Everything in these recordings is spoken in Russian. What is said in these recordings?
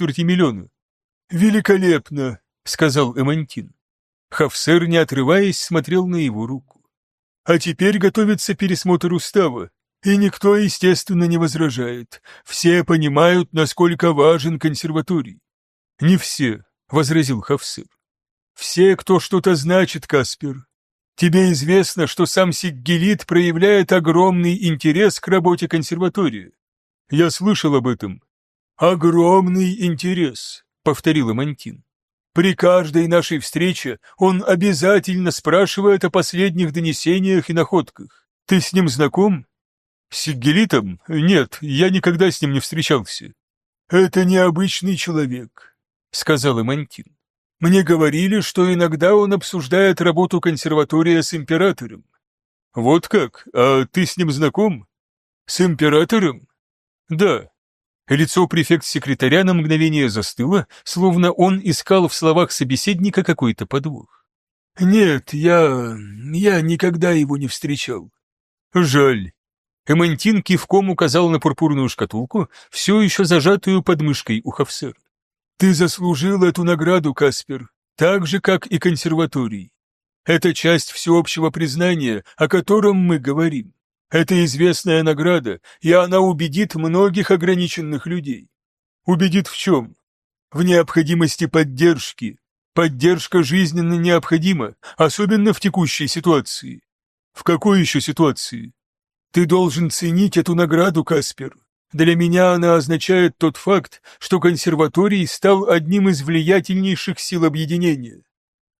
миллиона. «Великолепно!» — сказал Эмантин. Хафсер, не отрываясь, смотрел на его руку. «А теперь готовится пересмотр устава, и никто, естественно, не возражает. Все понимают, насколько важен консерваторий». «Не все», — возразил Хафсер. «Все, кто что-то значит, Каспер. Тебе известно, что сам Сиггелит проявляет огромный интерес к работе консерватории. Я слышал об этом. Огромный интерес, повторил Амантин. При каждой нашей встрече он обязательно спрашивает о последних донесениях и находках. Ты с ним знаком? С Сиггелитом? Нет, я никогда с ним не встречался. Это необычный человек, сказал Амантин. Мне говорили, что иногда он обсуждает работу консерватория с императором. Вот как? А ты с ним знаком? С императором? Да. Лицо префект-секретаря на мгновение застыло, словно он искал в словах собеседника какой-то подвох. Нет, я... я никогда его не встречал. Жаль. Эмантин кивком указал на пурпурную шкатулку, все еще зажатую под мышкой у Хафсера. Ты заслужил эту награду, Каспер, так же, как и консерваторий. Это часть всеобщего признания, о котором мы говорим. Это известная награда, и она убедит многих ограниченных людей. Убедит в чем? В необходимости поддержки. Поддержка жизненно необходима, особенно в текущей ситуации. В какой еще ситуации? Ты должен ценить эту награду, Каспер. Для меня она означает тот факт, что консерваторий стал одним из влиятельнейших сил объединения.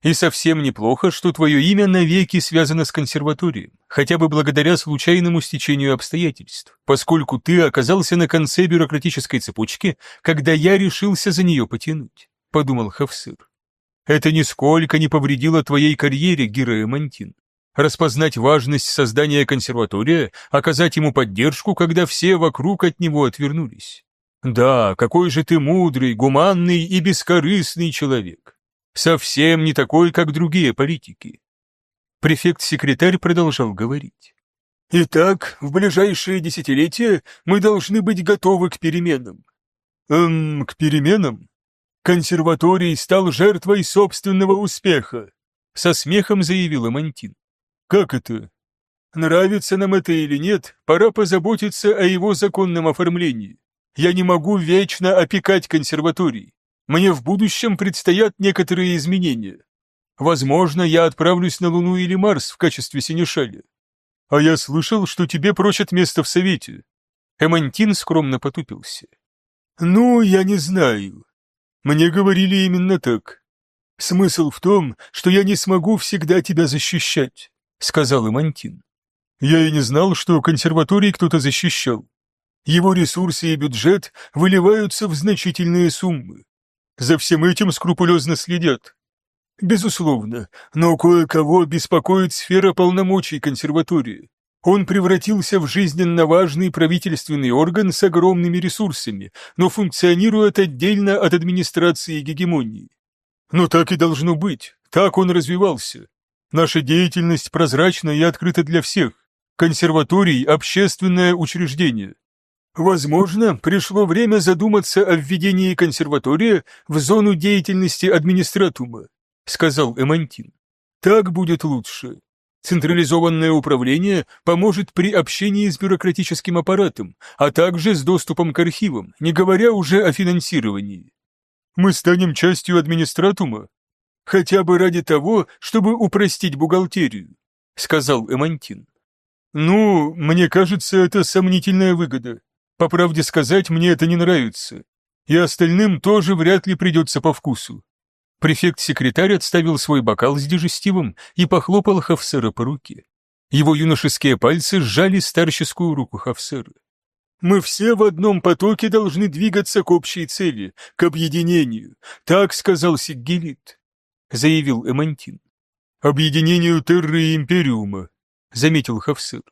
И совсем неплохо, что твое имя навеки связано с консерваторией, хотя бы благодаря случайному стечению обстоятельств, поскольку ты оказался на конце бюрократической цепочки, когда я решился за нее потянуть, — подумал Хавсыр. Это нисколько не повредило твоей карьере, Героя Мантин распознать важность создания консерватория, оказать ему поддержку, когда все вокруг от него отвернулись. Да, какой же ты мудрый, гуманный и бескорыстный человек. Совсем не такой, как другие политики. Префект-секретарь продолжал говорить. Итак, в ближайшие десятилетия мы должны быть готовы к переменам. Эм, к переменам? Консерваторий стал жертвой собственного успеха, со смехом заявила Мантин. Как это? Нравится нам это или нет, пора позаботиться о его законном оформлении. Я не могу вечно опекать консерваторий. Мне в будущем предстоят некоторые изменения. Возможно, я отправлюсь на Луну или Марс в качестве синешаля. А я слышал, что тебе прочат место в Совете. Эмантин скромно потупился. Ну, я не знаю. Мне говорили именно так. Смысл в том, что я не смогу всегда тебя защищать сказал Имантин. Я и не знал, что консерваторий кто-то защищал. Его ресурсы и бюджет выливаются в значительные суммы. За всем этим скрупулезно следят. Безусловно, но кое-кого беспокоит сфера полномочий консерватории. Он превратился в жизненно важный правительственный орган с огромными ресурсами, но функционирует отдельно от администрации гегемонии. Но так и должно быть, так он развивался. Наша деятельность прозрачна и открыта для всех. Консерваторий – общественное учреждение. Возможно, пришло время задуматься о введении консерватория в зону деятельности администратума, сказал Эмантин. Так будет лучше. Централизованное управление поможет при общении с бюрократическим аппаратом, а также с доступом к архивам, не говоря уже о финансировании. Мы станем частью администратума, хотя бы ради того, чтобы упростить бухгалтерию», — сказал Эмантин. «Ну, мне кажется, это сомнительная выгода. По правде сказать, мне это не нравится. И остальным тоже вряд ли придется по вкусу». Префект-секретарь отставил свой бокал с дежестивом и похлопал Хафсера по руке. Его юношеские пальцы сжали старческую руку Хафсера. «Мы все в одном потоке должны двигаться к общей цели, к объединению», — так сказал Сиггелит заявил Эмантин. «Объединению Терры и Империума», — заметил Хавсыр,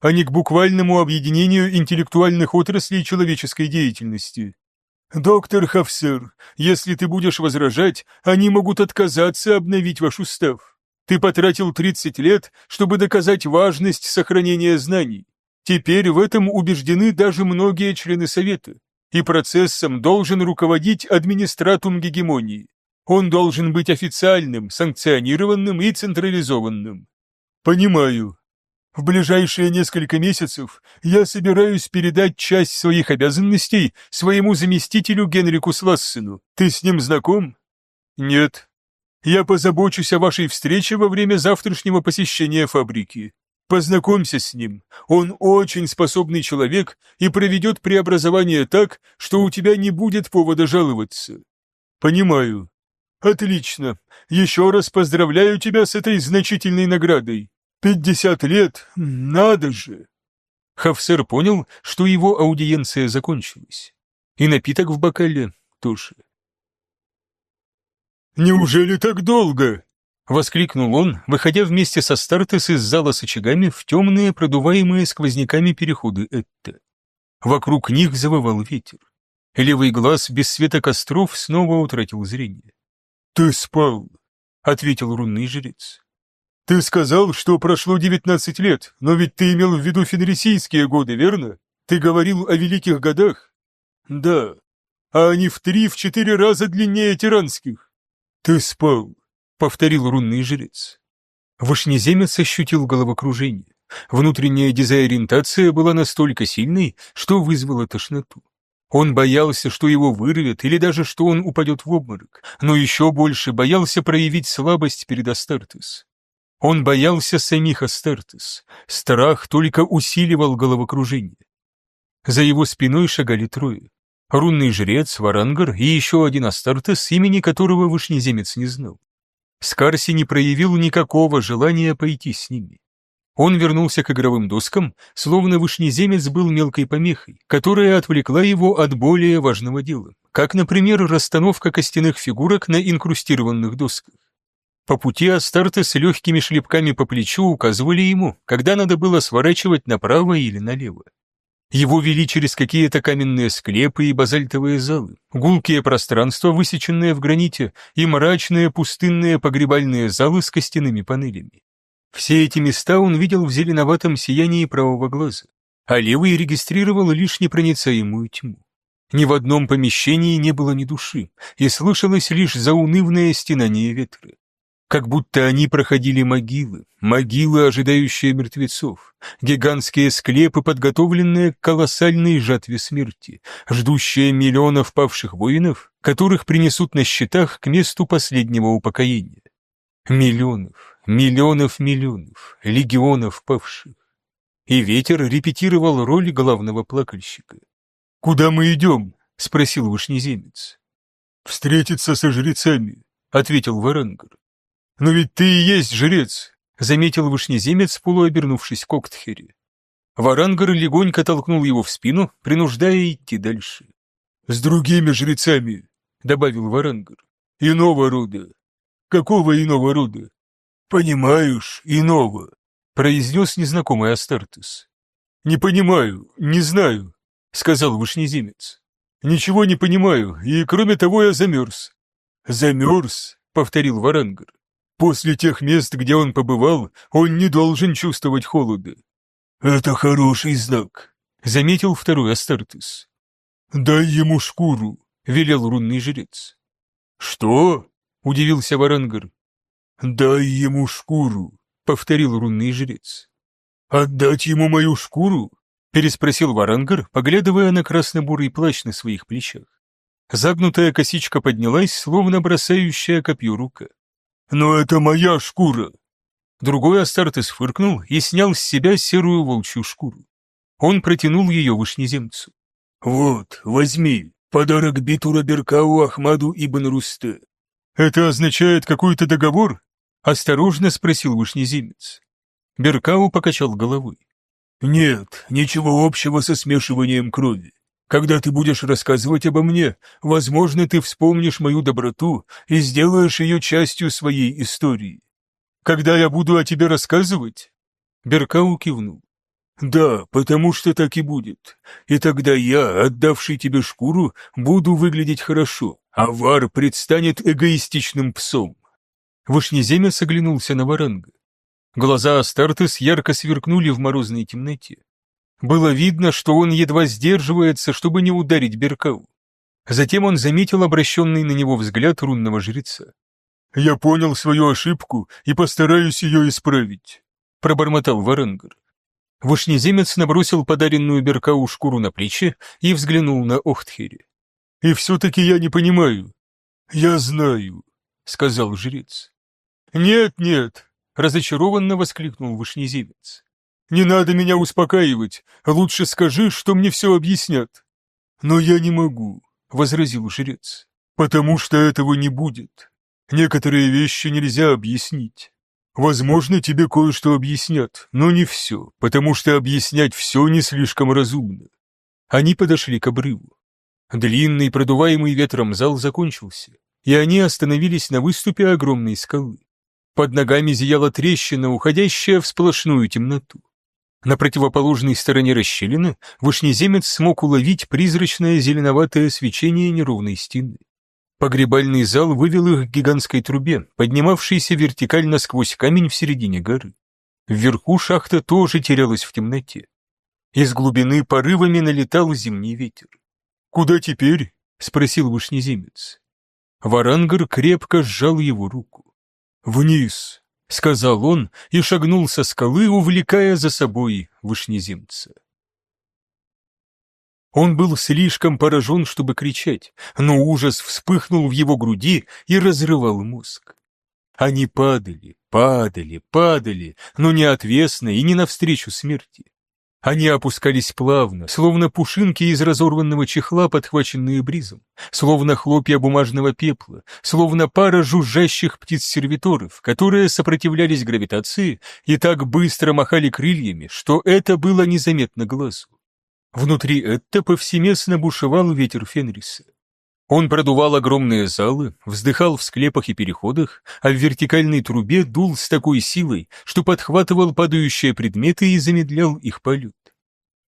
«а не к буквальному объединению интеллектуальных отраслей человеческой деятельности». «Доктор Хавсыр, если ты будешь возражать, они могут отказаться обновить ваш устав. Ты потратил 30 лет, чтобы доказать важность сохранения знаний. Теперь в этом убеждены даже многие члены Совета. и процессом должен руководить администратум гегемонии. Он должен быть официальным, санкционированным и централизованным. Понимаю. В ближайшие несколько месяцев я собираюсь передать часть своих обязанностей своему заместителю Генрику Слассену. Ты с ним знаком? Нет. Я позабочусь о вашей встрече во время завтрашнего посещения фабрики. Познакомься с ним. Он очень способный человек и проведет преобразование так, что у тебя не будет повода жаловаться. Понимаю. Отлично. Еще раз поздравляю тебя с этой значительной наградой. Пятьдесят лет, надо же. Хафсер понял, что его аудиенция закончилась. И напиток в бокале тоже. «Неужели так долго?» — воскликнул он, выходя вместе со Стартес из зала с очагами в темные, продуваемые сквозняками переходы Этта. Вокруг них завывал ветер. Левый глаз без света костров снова утратил зрение. «Ты спал», — ответил рунный жрец. «Ты сказал, что прошло девятнадцать лет, но ведь ты имел в виду фенрисийские годы, верно? Ты говорил о великих годах?» «Да. А они в три-в четыре раза длиннее тиранских». «Ты спал», — повторил рунный жрец. Вышнеземец ощутил головокружение. Внутренняя дезориентация была настолько сильной, что вызвала тошноту. Он боялся, что его вырвет, или даже что он упадет в обморок, но еще больше боялся проявить слабость перед Астартес. Он боялся самих Астартес. Страх только усиливал головокружение. За его спиной шагали трое. Рунный жрец, Варангар и еще один Астартес, имени которого Вышнеземец не знал. Скарси не проявил никакого желания пойти с ними. Он вернулся к игровым доскам, словно вышнеземец был мелкой помехой, которая отвлекла его от более важного дела, как, например, расстановка костяных фигурок на инкрустированных досках. По пути Астарты с легкими шлепками по плечу указывали ему, когда надо было сворачивать направо или налево. Его вели через какие-то каменные склепы и базальтовые залы, гулкие пространства, высеченные в граните, и мрачные пустынные погребальные залы с костяными панелями. Все эти места он видел в зеленоватом сиянии правого глаза, а левый регистрировал лишь непроницаемую тьму. Ни в одном помещении не было ни души, и слышалось лишь заунывное стенание ветра. Как будто они проходили могилы, могилы, ожидающие мертвецов, гигантские склепы, подготовленные к колоссальной жатве смерти, ждущие миллионов павших воинов, которых принесут на счетах к месту последнего упокоения. Миллионов, Миллионов миллионов, легионов павших. И ветер репетировал роль главного плакальщика. «Куда мы идем?» — спросил вышнеземец. «Встретиться со жрецами», — ответил Варангар. «Но ведь ты и есть жрец», — заметил вышнеземец, полуобернувшись к Октхере. Варангар легонько толкнул его в спину, принуждая идти дальше. «С другими жрецами», — добавил Варангар. «Иного рода». «Какого иного рода?» «Понимаешь, иного», — произнес незнакомый Астартес. «Не понимаю, не знаю», — сказал вышнеземец. «Ничего не понимаю, и кроме того я замерз». «Замерз», — повторил Варангар. «После тех мест, где он побывал, он не должен чувствовать холода». «Это хороший знак», — заметил второй Астартес. «Дай ему шкуру», — велел рунный жрец. «Что?» — удивился Варангар. «Дай ему шкуру», — повторил рунный жрец. «Отдать ему мою шкуру?» — переспросил Варангар, поглядывая на красно-бурый плащ на своих плечах. Загнутая косичка поднялась, словно бросающая копье рука. «Но это моя шкура!» Другой Астартес фыркнул и снял с себя серую волчью шкуру. Он протянул ее вышнеземцу. «Вот, возьми, подарок Битура Беркау Ахмаду Ибн Русте». «Это означает какой-то договор?» Осторожно спросил вышнеземец. Беркау покачал головой. «Нет, ничего общего со смешиванием крови. Когда ты будешь рассказывать обо мне, возможно, ты вспомнишь мою доброту и сделаешь ее частью своей истории. Когда я буду о тебе рассказывать?» Беркау кивнул. «Да, потому что так и будет. И тогда я, отдавший тебе шкуру, буду выглядеть хорошо, а Вар предстанет эгоистичным псом. Вышнеземец оглянулся на Варанга. Глаза Астартес ярко сверкнули в морозной темноте. Было видно, что он едва сдерживается, чтобы не ударить Беркау. Затем он заметил обращенный на него взгляд рунного жреца. «Я понял свою ошибку и постараюсь ее исправить», — пробормотал Варенгер. Вышнеземец набросил подаренную Беркау шкуру на плечи и взглянул на Охтхери. «И все-таки я не понимаю». «Я знаю», — сказал жрец. «Нет, нет», — разочарованно воскликнул Вышнеземец. «Не надо меня успокаивать, лучше скажи, что мне все объяснят». «Но я не могу», — возразил жрец, — «потому что этого не будет. Некоторые вещи нельзя объяснить. Возможно, тебе кое-что объяснят, но не все, потому что объяснять все не слишком разумно». Они подошли к обрыву. Длинный, продуваемый ветром зал закончился, и они остановились на выступе огромной скалы. Под ногами зияла трещина, уходящая в сплошную темноту. На противоположной стороне расщелины вышнеземец смог уловить призрачное зеленоватое свечение неровной стены. Погребальный зал вывел их к гигантской трубе, поднимавшейся вертикально сквозь камень в середине горы. Вверху шахта тоже терялась в темноте. Из глубины порывами налетал зимний ветер. «Куда теперь?» — спросил вышнеземец. Варангар крепко сжал его руку. «Вниз!» — сказал он и шагнул со скалы, увлекая за собой вышнеземца. Он был слишком поражен, чтобы кричать, но ужас вспыхнул в его груди и разрывал мозг. Они падали, падали, падали, но не отвесно и не навстречу смерти. Они опускались плавно, словно пушинки из разорванного чехла, подхваченные бризом, словно хлопья бумажного пепла, словно пара жужжащих птиц-сервиторов, которые сопротивлялись гравитации и так быстро махали крыльями, что это было незаметно глазу. Внутри это повсеместно бушевал ветер Фенриса. Он продувал огромные залы, вздыхал в склепах и переходах, а в вертикальной трубе дул с такой силой, что подхватывал падающие предметы и замедлял их полет.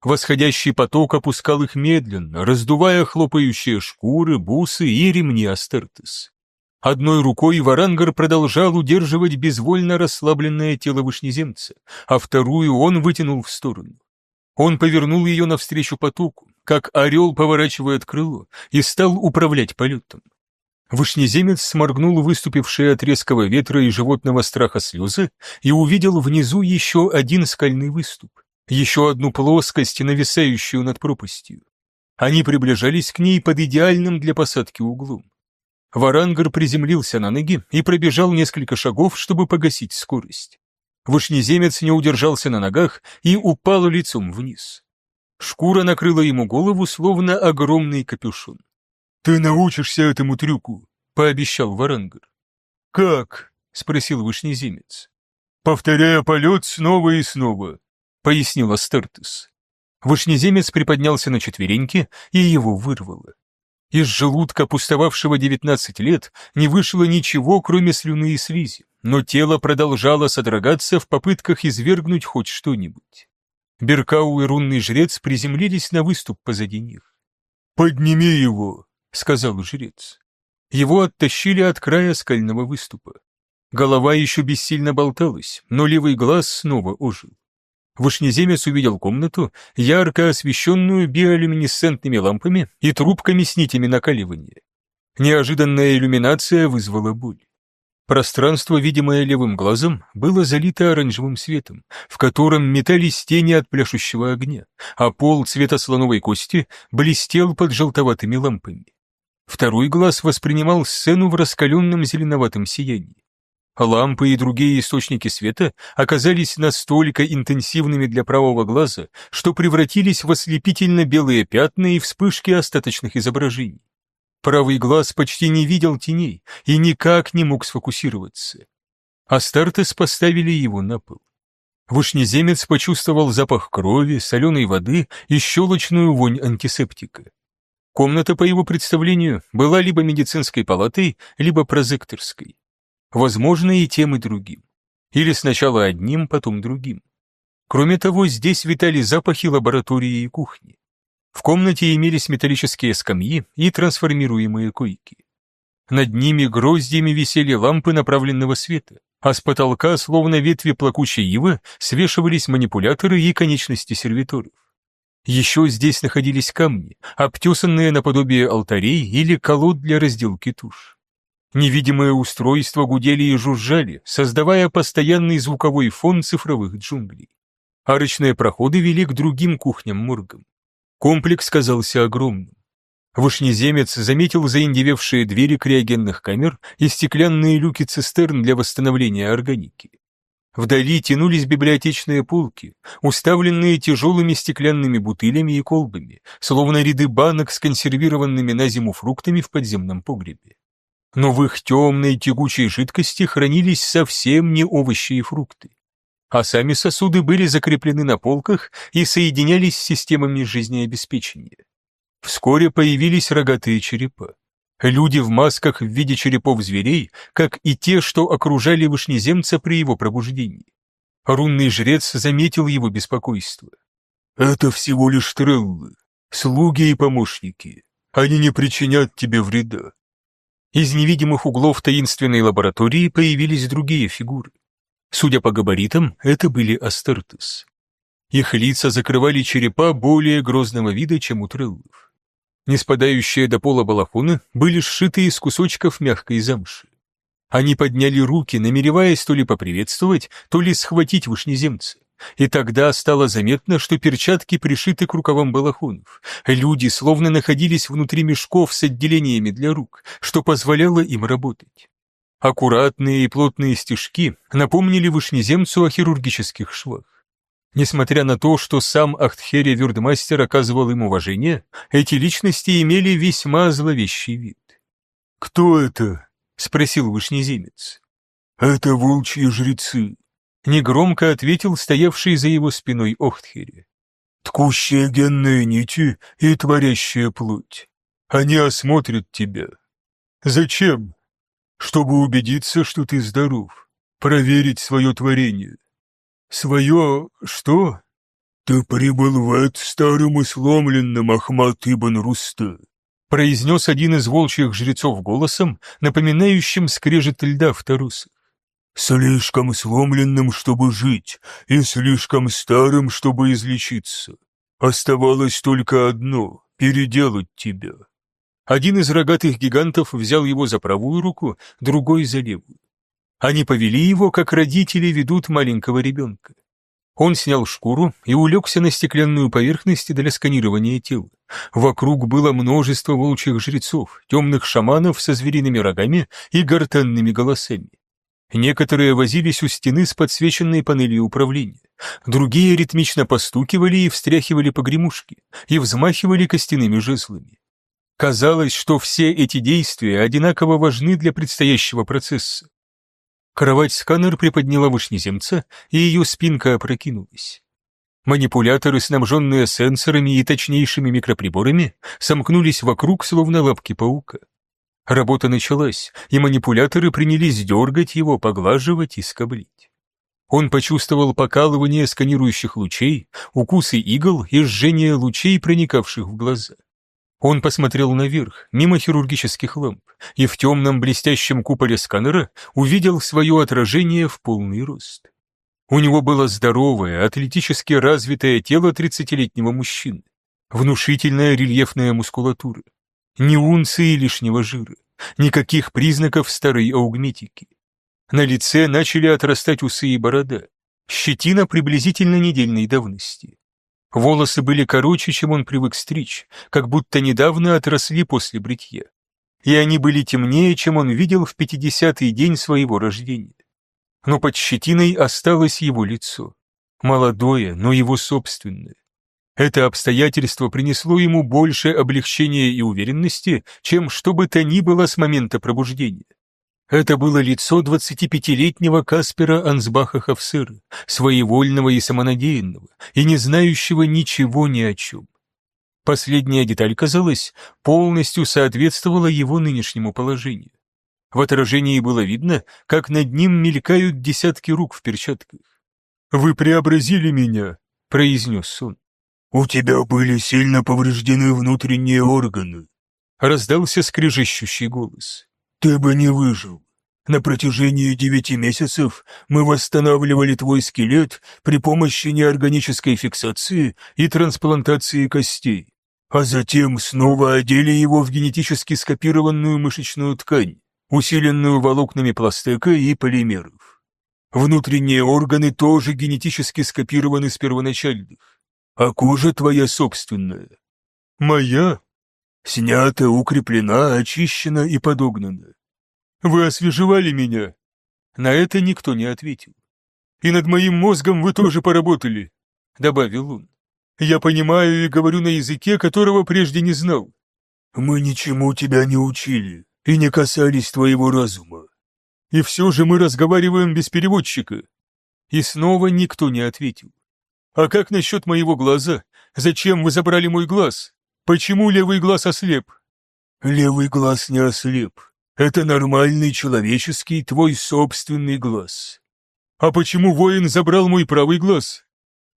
Восходящий поток опускал их медленно, раздувая хлопающие шкуры, бусы и ремни Астертес. Одной рукой Варангар продолжал удерживать безвольно расслабленное тело вышнеземца, а вторую он вытянул в сторону. Он повернул ее навстречу потоку, как орел поворачивает крыло, и стал управлять полетом. Вышнеземец сморгнул выступившие от резкого ветра и животного страха слезы и увидел внизу еще один скальный выступ, еще одну плоскость, нависающую над пропастью. Они приближались к ней под идеальным для посадки углом. Варангар приземлился на ноги и пробежал несколько шагов, чтобы погасить скорость. Вышнеземец не удержался на ногах и упал лицом вниз. Шкура накрыла ему голову, словно огромный капюшон. «Ты научишься этому трюку», — пообещал Варангар. «Как?» — спросил Вышнеземец. «Повторяя полет снова и снова», — пояснил Астертес. Вышнеземец приподнялся на четвереньки, и его вырвало. Из желудка, пустовавшего девятнадцать лет, не вышло ничего, кроме слюны и слизи, но тело продолжало содрогаться в попытках извергнуть хоть что-нибудь. Беркау и рунный жрец приземлились на выступ позади них. «Подними его», — сказал жрец. Его оттащили от края скального выступа. Голова еще бессильно болталась, но левый глаз снова ожил. Вышнеземец увидел комнату, ярко освещенную биолюминесцентными лампами и трубками с нитями накаливания. Неожиданная иллюминация вызвала боль. Пространство, видимое левым глазом, было залито оранжевым светом, в котором метались тени от пляшущего огня, а пол цвета слоновой кости блестел под желтоватыми лампами. Второй глаз воспринимал сцену в раскаленном зеленоватом сиянии. Лампы и другие источники света оказались настолько интенсивными для правого глаза, что превратились в ослепительно белые пятна и вспышки остаточных изображений. Правый глаз почти не видел теней и никак не мог сфокусироваться. Астартес поставили его на пол. Вышнеземец почувствовал запах крови, соленой воды и щелочную вонь антисептика. Комната, по его представлению, была либо медицинской палатой, либо прозекторской. Возможно, и тем, и другим. Или сначала одним, потом другим. Кроме того, здесь витали запахи лаборатории и кухни. В комнате имелись металлические скамьи и трансформируемые койки. Над ними гроздьями висели лампы направленного света, а с потолка, словно ветви плакучей ивы, свешивались манипуляторы и конечности сервиторов. Еще здесь находились камни, обтесанные наподобие алтарей или колод для разделки туш. Невидимые устройства гудели и жужжали, создавая постоянный звуковой фон цифровых джунглей. Арочные проходы вели к другим кухням-моргам. Комплекс казался огромным. Вышнеземец заметил заиндевевшие двери криогенных камер и стеклянные люки цистерн для восстановления органики. Вдали тянулись библиотечные полки, уставленные тяжелыми стеклянными бутылями и колбами, словно ряды банок с консервированными на зиму фруктами в подземном погребе но в их темной тягучей жидкости хранились совсем не овощи и фрукты. А сами сосуды были закреплены на полках и соединялись с системами жизнеобеспечения. Вскоре появились рогатые черепа. Люди в масках в виде черепов зверей, как и те, что окружали вышнеземца при его пробуждении. Рунный жрец заметил его беспокойство. «Это всего лишь треллы, слуги и помощники. Они не причинят тебе вреда. Из невидимых углов таинственной лаборатории появились другие фигуры. Судя по габаритам, это были Астертес. Их лица закрывали черепа более грозного вида, чем у треллов. Не спадающие до пола балахоны были сшиты из кусочков мягкой замши. Они подняли руки, намереваясь то ли поприветствовать, то ли схватить вышнеземца. И тогда стало заметно, что перчатки пришиты к рукавам балахонов. Люди словно находились внутри мешков с отделениями для рук, что позволяло им работать. Аккуратные и плотные стежки напомнили вышнеземцу о хирургических швах. Несмотря на то, что сам Ахтхере Вюрдмастер оказывал им уважение, эти личности имели весьма зловещий вид. «Кто это?» — спросил вышнеземец. «Это волчьи жрецы», негромко ответил стоявший за его спиной Охтхери. «Ткущие генные нити и творящая плоть. Они осмотрят тебя. Зачем? Чтобы убедиться, что ты здоров, проверить свое творение. Свое что? Ты прибыл в Эд старым и сломленным, Ахмат Ибн Руста», произнес один из волчьих жрецов голосом, напоминающим скрежет льда в тарусах. Слишком сломленным, чтобы жить, и слишком старым, чтобы излечиться. Оставалось только одно — переделать тебя. Один из рогатых гигантов взял его за правую руку, другой за левую. Они повели его, как родители ведут маленького ребенка. Он снял шкуру и улегся на стеклянную поверхность для сканирования тела. Вокруг было множество волчьих жрецов, темных шаманов со звериными рогами и гортанными голосами. Некоторые возились у стены с подсвеченной панелью управления. Другие ритмично постукивали и встряхивали погремушки, и взмахивали костяными жезлами. Казалось, что все эти действия одинаково важны для предстоящего процесса. Кровать-сканер приподняла вышнеземца, и ее спинка опрокинулась. Манипуляторы, снабженные сенсорами и точнейшими микроприборами, сомкнулись вокруг, словно лапки паука. Работа началась, и манипуляторы принялись дергать его, поглаживать и скоблить. Он почувствовал покалывание сканирующих лучей, укусы игл и жжение лучей, проникавших в глаза. Он посмотрел наверх, мимо хирургических ламп, и в темном блестящем куполе сканера увидел свое отражение в полный рост. У него было здоровое, атлетически развитое тело тридцатилетнего мужчины, внушительная рельефная мускулатура, ни унции лишнего жира, никаких признаков старой аугметики. На лице начали отрастать усы и борода, щетина приблизительно недельной давности. Волосы были короче, чем он привык стричь, как будто недавно отросли после бритья. И они были темнее, чем он видел в пятидесятый день своего рождения. Но под щетиной осталось его лицо. Молодое, но его собственное. Это обстоятельство принесло ему больше облегчения и уверенности, чем что бы то ни было с момента пробуждения. Это было лицо 25-летнего Каспера Ансбаха Хафсера, своевольного и самонадеянного, и не знающего ничего ни о чем. Последняя деталь, казалось, полностью соответствовала его нынешнему положению. В отражении было видно, как над ним мелькают десятки рук в перчатках. «Вы преобразили меня», — произнес он. «У тебя были сильно повреждены внутренние органы», — раздался скрежещущий голос. «Ты бы не выжил», — На протяжении девяти месяцев мы восстанавливали твой скелет при помощи неорганической фиксации и трансплантации костей, а затем снова одели его в генетически скопированную мышечную ткань, усиленную волокнами пластека и полимеров. Внутренние органы тоже генетически скопированы с первоначальных, а кожа твоя собственная. Моя? Снята, укреплена, очищена и подогнана. Вы освежевали меня. На это никто не ответил. И над моим мозгом вы тоже поработали, добавил он. Я понимаю и говорю на языке, которого прежде не знал. Мы ничему тебя не учили и не касались твоего разума. И все же мы разговариваем без переводчика. И снова никто не ответил. А как насчет моего глаза? Зачем вы забрали мой глаз? Почему левый глаз ослеп? Левый глаз не ослеп. Это нормальный человеческий твой собственный глаз. А почему воин забрал мой правый глаз?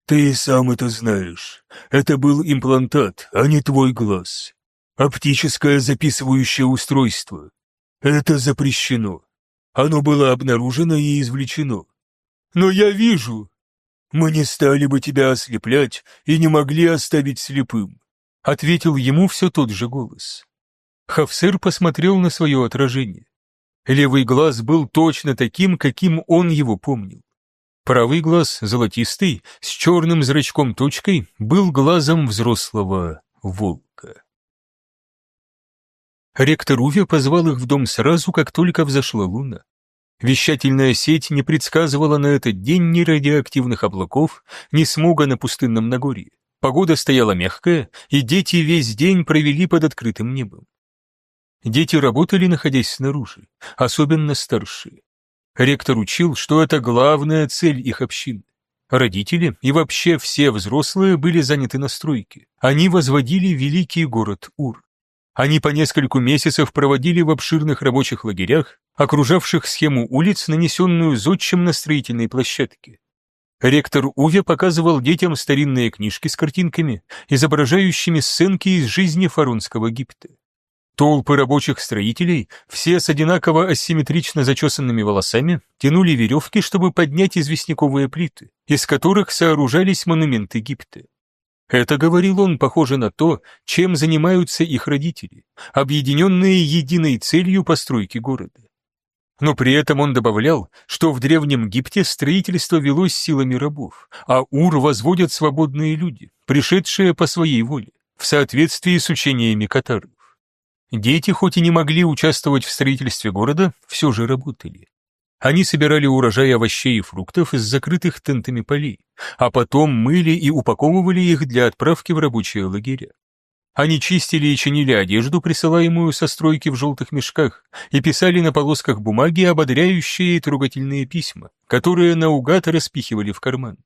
Ты сам это знаешь. Это был имплантат, а не твой глаз. Оптическое записывающее устройство. Это запрещено. Оно было обнаружено и извлечено. Но я вижу. Мы не стали бы тебя ослеплять и не могли оставить слепым. Ответил ему все тот же голос. Хавсер посмотрел на свое отражение. Левый глаз был точно таким, каким он его помнил. Правый глаз, золотистый, с черным зрачком-точкой, был глазом взрослого волка. Ректор Уве позвал их в дом сразу, как только взошла луна. Вещательная сеть не предсказывала на этот день ни радиоактивных облаков, ни смога на пустынном Нагорье. Погода стояла мягкая, и дети весь день провели под открытым небом. Дети работали, находясь снаружи, особенно старшие. Ректор учил, что это главная цель их общины. Родители и вообще все взрослые были заняты на стройке. Они возводили великий город Ур. Они по нескольку месяцев проводили в обширных рабочих лагерях, окружавших схему улиц, нанесенную зодчим на строительной площадке. Ректор Уве показывал детям старинные книжки с картинками, изображающими сценки из жизни фаронского Египта. Толпы рабочих строителей, все с одинаково асимметрично зачесанными волосами, тянули веревки, чтобы поднять известняковые плиты, из которых сооружались монументы Египта. Это, говорил он, похоже на то, чем занимаются их родители, объединенные единой целью постройки города. Но при этом он добавлял, что в Древнем Египте строительство велось силами рабов, а Ур возводят свободные люди, пришедшие по своей воле, в соответствии с учениями катаров. Дети, хоть и не могли участвовать в строительстве города, все же работали. Они собирали урожай овощей и фруктов из закрытых тентами полей, а потом мыли и упаковывали их для отправки в рабочие лагеря. Они чистили и чинили одежду, присылаемую со стройки в желтых мешках, и писали на полосках бумаги ободряющие и трогательные письма, которые наугад распихивали в карман.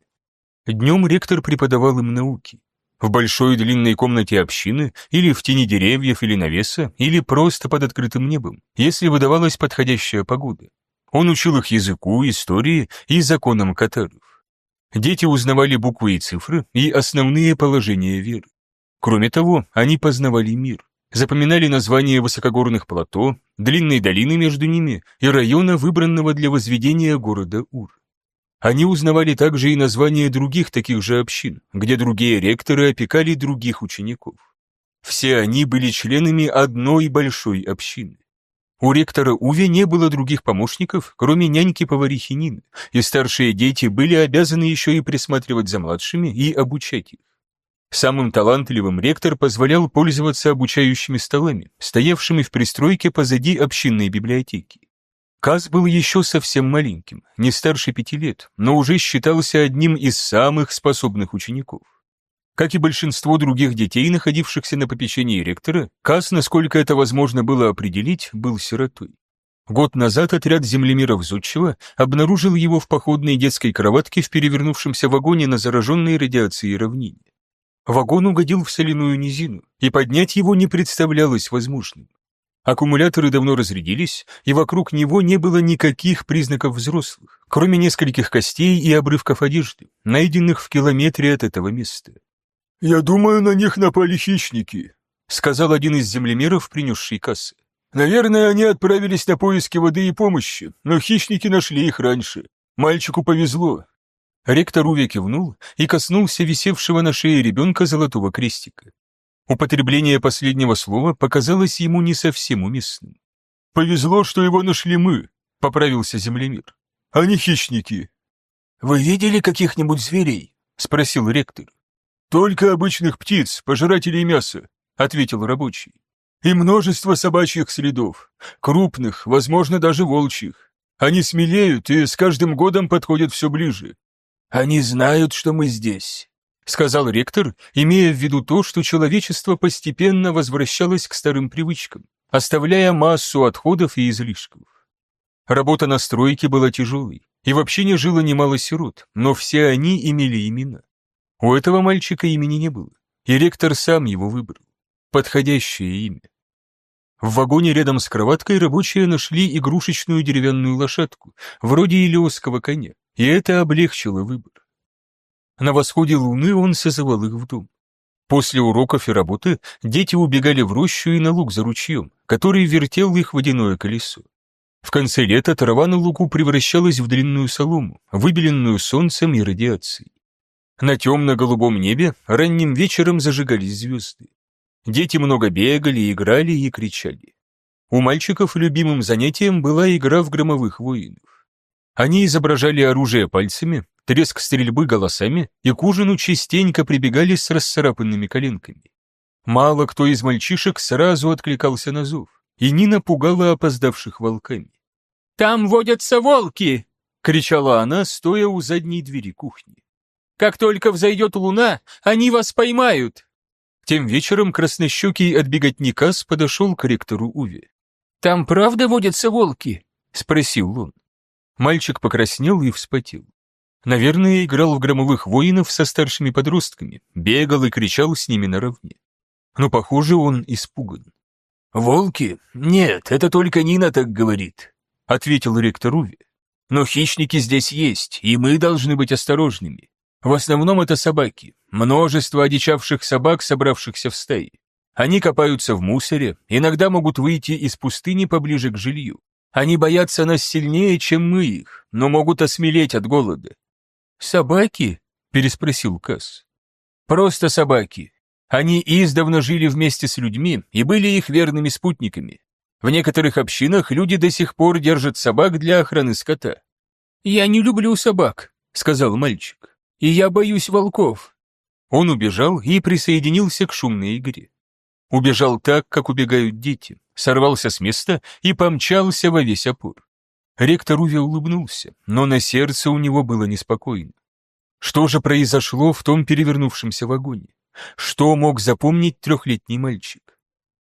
Днем ректор преподавал им науки, в большой длинной комнате общины, или в тени деревьев или навеса, или просто под открытым небом, если выдавалась подходящая погода. Он учил их языку, истории и законам катаров. Дети узнавали буквы и цифры и основные положения веры. Кроме того, они познавали мир, запоминали названия высокогорных плато, длинной долины между ними и района, выбранного для возведения города Ур. Они узнавали также и названия других таких же общин, где другие ректоры опекали других учеников. Все они были членами одной большой общины. У ректора Уве не было других помощников, кроме няньки-поварихи Нины, и старшие дети были обязаны еще и присматривать за младшими и обучать их. Самым талантливым ректор позволял пользоваться обучающими столами, стоявшими в пристройке позади общинной библиотеки. Каз был еще совсем маленьким, не старше пяти лет, но уже считался одним из самых способных учеников. Как и большинство других детей, находившихся на попечении ректора, Каз, насколько это возможно было определить, был сиротой. Год назад отряд землемиров Зодчего обнаружил его в походной детской кроватке в перевернувшемся вагоне на зараженной радиацией равнине. Вагон угодил в соляную низину, и поднять его не представлялось возможным. Аккумуляторы давно разрядились, и вокруг него не было никаких признаков взрослых, кроме нескольких костей и обрывков одежды, найденных в километре от этого места. «Я думаю, на них напали хищники», — сказал один из землемеров, принесший кассы. Наверное, они отправились на поиски воды и помощи, но хищники нашли их раньше. Мальчику повезло. Ректор Уве кивнул и коснулся висевшего на шее ребенка золотого крестика. Употребление последнего слова показалось ему не совсем уместным. «Повезло, что его нашли мы», — поправился землемир. «Они хищники». «Вы видели каких-нибудь зверей?» — спросил ректор. «Только обычных птиц, пожирателей мяса», — ответил рабочий. «И множество собачьих следов, крупных, возможно, даже волчьих. Они смелеют и с каждым годом подходят все ближе». «Они знают, что мы здесь», — сказал ректор, имея в виду то, что человечество постепенно возвращалось к старым привычкам, оставляя массу отходов и излишков. Работа на стройке была тяжелой, и в общине жило немало сирот, но все они имели имена. У этого мальчика имени не было, и ректор сам его выбрал. Подходящее имя. В вагоне рядом с кроваткой рабочие нашли игрушечную деревянную лошадку, вроде илиосского коня, и это облегчило выбор. На восходе луны он созывал их в дом. После уроков и работы дети убегали в рощу и на луг за ручьем, который вертел их водяное колесо. В конце лета трава на лугу превращалась в длинную солому, выбеленную солнцем и радиацией. На темно-голубом небе ранним вечером зажигались звезды. Дети много бегали, играли и кричали. У мальчиков любимым занятием была игра в громовых воинов. Они изображали оружие пальцами, треск стрельбы голосами и к ужину частенько прибегали с расцарапанными коленками. Мало кто из мальчишек сразу откликался на зов, и Нина пугала опоздавших волками. «Там водятся волки!» — кричала она, стоя у задней двери кухни. «Как только взойдет луна, они вас поймают!» Тем вечером краснощекий от беготника подошел к ректору Уве. «Там правда водятся волки?» — спросил он. Мальчик покраснел и вспотел. Наверное, играл в громовых воинов со старшими подростками, бегал и кричал с ними наравне. Но, похоже, он испуган. «Волки? Нет, это только Нина так говорит. — ответил ректор Уви. «Но хищники здесь есть, и мы должны быть осторожными. В основном это собаки, множество одичавших собак, собравшихся в стаи. Они копаются в мусоре, иногда могут выйти из пустыни поближе к жилью. Они боятся нас сильнее, чем мы их, но могут осмелеть от голода». «Собаки?» — переспросил Касс. «Просто собаки. Они издавна жили вместе с людьми и были их верными спутниками. В некоторых общинах люди до сих пор держат собак для охраны скота. «Я не люблю собак», — сказал мальчик, — «и я боюсь волков». Он убежал и присоединился к шумной игре. Убежал так, как убегают дети, сорвался с места и помчался во весь опор. Ректор Уви улыбнулся, но на сердце у него было неспокойно. Что же произошло в том перевернувшемся вагоне? Что мог запомнить трехлетний мальчик?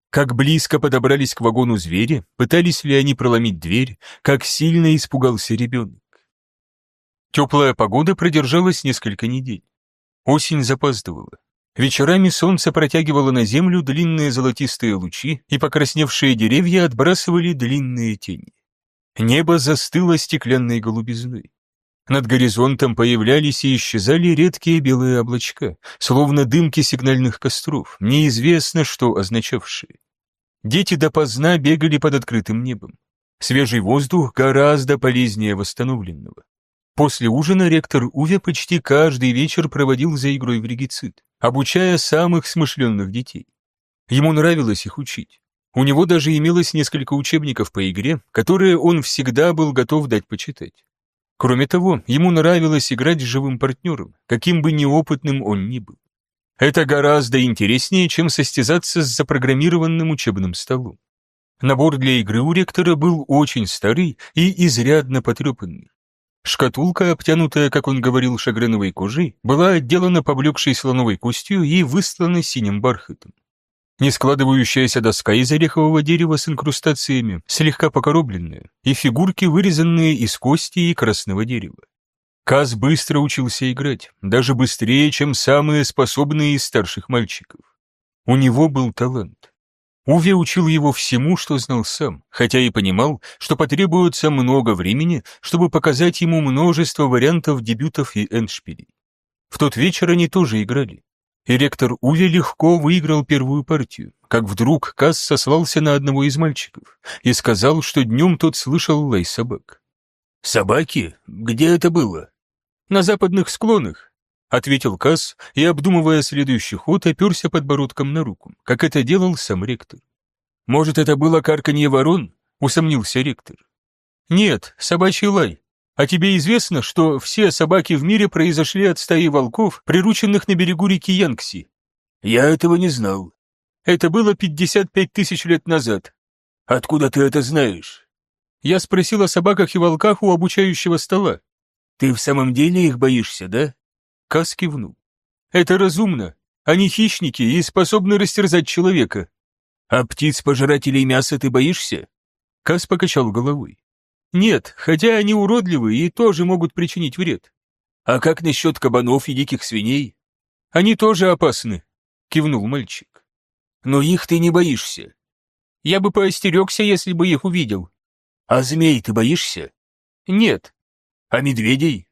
Как близко подобрались к вагону звери, пытались ли они проломить дверь, как сильно испугался ребенок. Теплая погода продержалась несколько недель. Осень запаздывала. Вечерами солнце протягивало на землю длинные золотистые лучи, и покрасневшие деревья отбрасывали длинные тени. Небо застыло стеклянной голубизной. Над горизонтом появлялись и исчезали редкие белые облачка, словно дымки сигнальных костров, неизвестно что означавшие. Дети допоздна бегали под открытым небом. Свежий воздух гораздо полезнее восстановленного. После ужина ректор Уве почти каждый вечер проводил за игрой в регицид, обучая самых смышленных детей. Ему нравилось их учить. У него даже имелось несколько учебников по игре, которые он всегда был готов дать почитать. Кроме того, ему нравилось играть с живым партнером, каким бы неопытным он ни был. Это гораздо интереснее, чем состязаться с запрограммированным учебным столом. Набор для игры у ректора был очень старый и изрядно потрепанный. Шкатулка, обтянутая, как он говорил, шагреновой кожей, была отделана поблекшей слоновой костью и выслана синим бархатом. Нескладывающаяся доска из орехового дерева с инкрустациями, слегка покоробленная, и фигурки, вырезанные из кости и красного дерева. Каз быстро учился играть, даже быстрее, чем самые способные из старших мальчиков. У него был талант. Уве учил его всему, что знал сам, хотя и понимал, что потребуется много времени, чтобы показать ему множество вариантов дебютов и эндшпилей. В тот вечер они тоже играли и ректор Уве легко выиграл первую партию, как вдруг Касс сослался на одного из мальчиков и сказал, что днем тот слышал лай собак. «Собаки? Где это было?» «На западных склонах», — ответил Касс и, обдумывая следующий ход, оперся подбородком на руку, как это делал сам ректор. «Может, это было карканье ворон?» — усомнился ректор. «Нет, собачий лай. А тебе известно, что все собаки в мире произошли от стаи волков, прирученных на берегу реки Янкси?» «Я этого не знал». «Это было 55 тысяч лет назад». «Откуда ты это знаешь?» Я спросил о собаках и волках у обучающего стола. «Ты в самом деле их боишься, да?» Кас кивнул. «Это разумно. Они хищники и способны растерзать человека». «А птиц-пожирателей мяса ты боишься?» Кас покачал головой. «Нет, хотя они уродливы и тоже могут причинить вред». «А как насчет кабанов и диких свиней?» «Они тоже опасны», — кивнул мальчик. «Но их ты не боишься». «Я бы поостерегся, если бы их увидел». «А змей ты боишься?» «Нет». «А медведей?»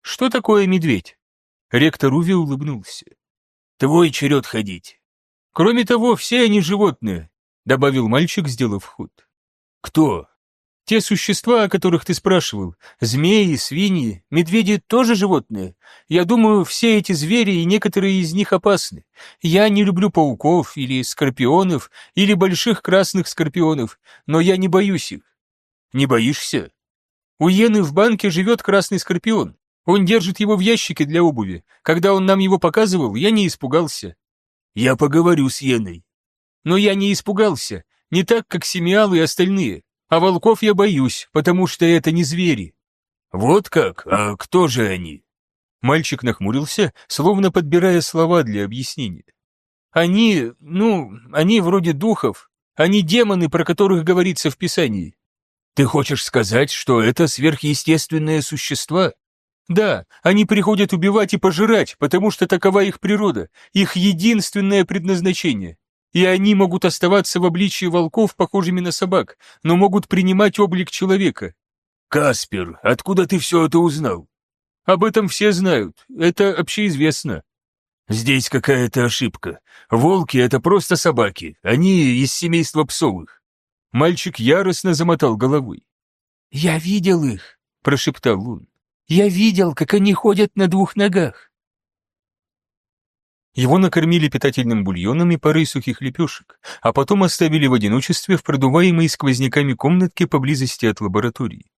«Что такое медведь?» Ректор Уви улыбнулся. «Твой черед ходить». «Кроме того, все они животные», — добавил мальчик, сделав ход. «Кто?» «Те существа, о которых ты спрашивал. Змеи, свиньи, медведи тоже животные. Я думаю, все эти звери и некоторые из них опасны. Я не люблю пауков или скорпионов или больших красных скорпионов, но я не боюсь их». «Не боишься?» «У Йены в банке живет красный скорпион. Он держит его в ящике для обуви. Когда он нам его показывал, я не испугался». «Я поговорю с Йеной». «Но я не испугался, не так, как Семиал и остальные. А волков я боюсь, потому что это не звери». «Вот как? А кто же они?» Мальчик нахмурился, словно подбирая слова для объяснения. «Они, ну, они вроде духов. Они демоны, про которых говорится в Писании». «Ты хочешь сказать, что это сверхъестественные существа?» Да, они приходят убивать и пожирать, потому что такова их природа, их единственное предназначение. И они могут оставаться в обличии волков, похожими на собак, но могут принимать облик человека. Каспер, откуда ты все это узнал? Об этом все знают, это общеизвестно. Здесь какая-то ошибка. Волки — это просто собаки, они из семейства псовых. Мальчик яростно замотал головой. «Я видел их», — прошептал он. Я видел, как они ходят на двух ногах. Его накормили питательным бульоном и парой сухих лепешек, а потом оставили в одиночестве в продуваемой сквозняками комнатке поблизости от лаборатории.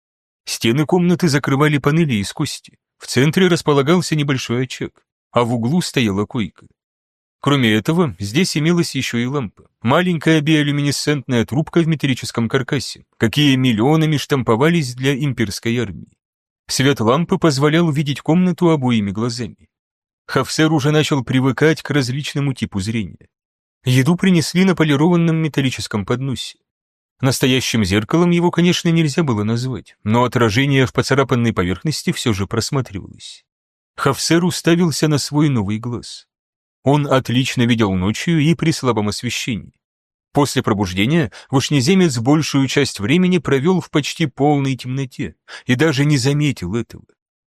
Стены комнаты закрывали панели из кости. В центре располагался небольшой очаг, а в углу стояла койка. Кроме этого, здесь имелась еще и лампа. Маленькая биолюминесцентная трубка в металлическом каркасе, какие миллионами штамповались для имперской армии. Свет лампы позволял видеть комнату обоими глазами. Хафсер уже начал привыкать к различному типу зрения. Еду принесли на полированном металлическом подносе. Настоящим зеркалом его, конечно, нельзя было назвать, но отражение в поцарапанной поверхности все же просматривалось. Хафсер уставился на свой новый глаз. Он отлично видел ночью и при слабом освещении. После пробуждения вышнеземец большую часть времени провел в почти полной темноте и даже не заметил этого.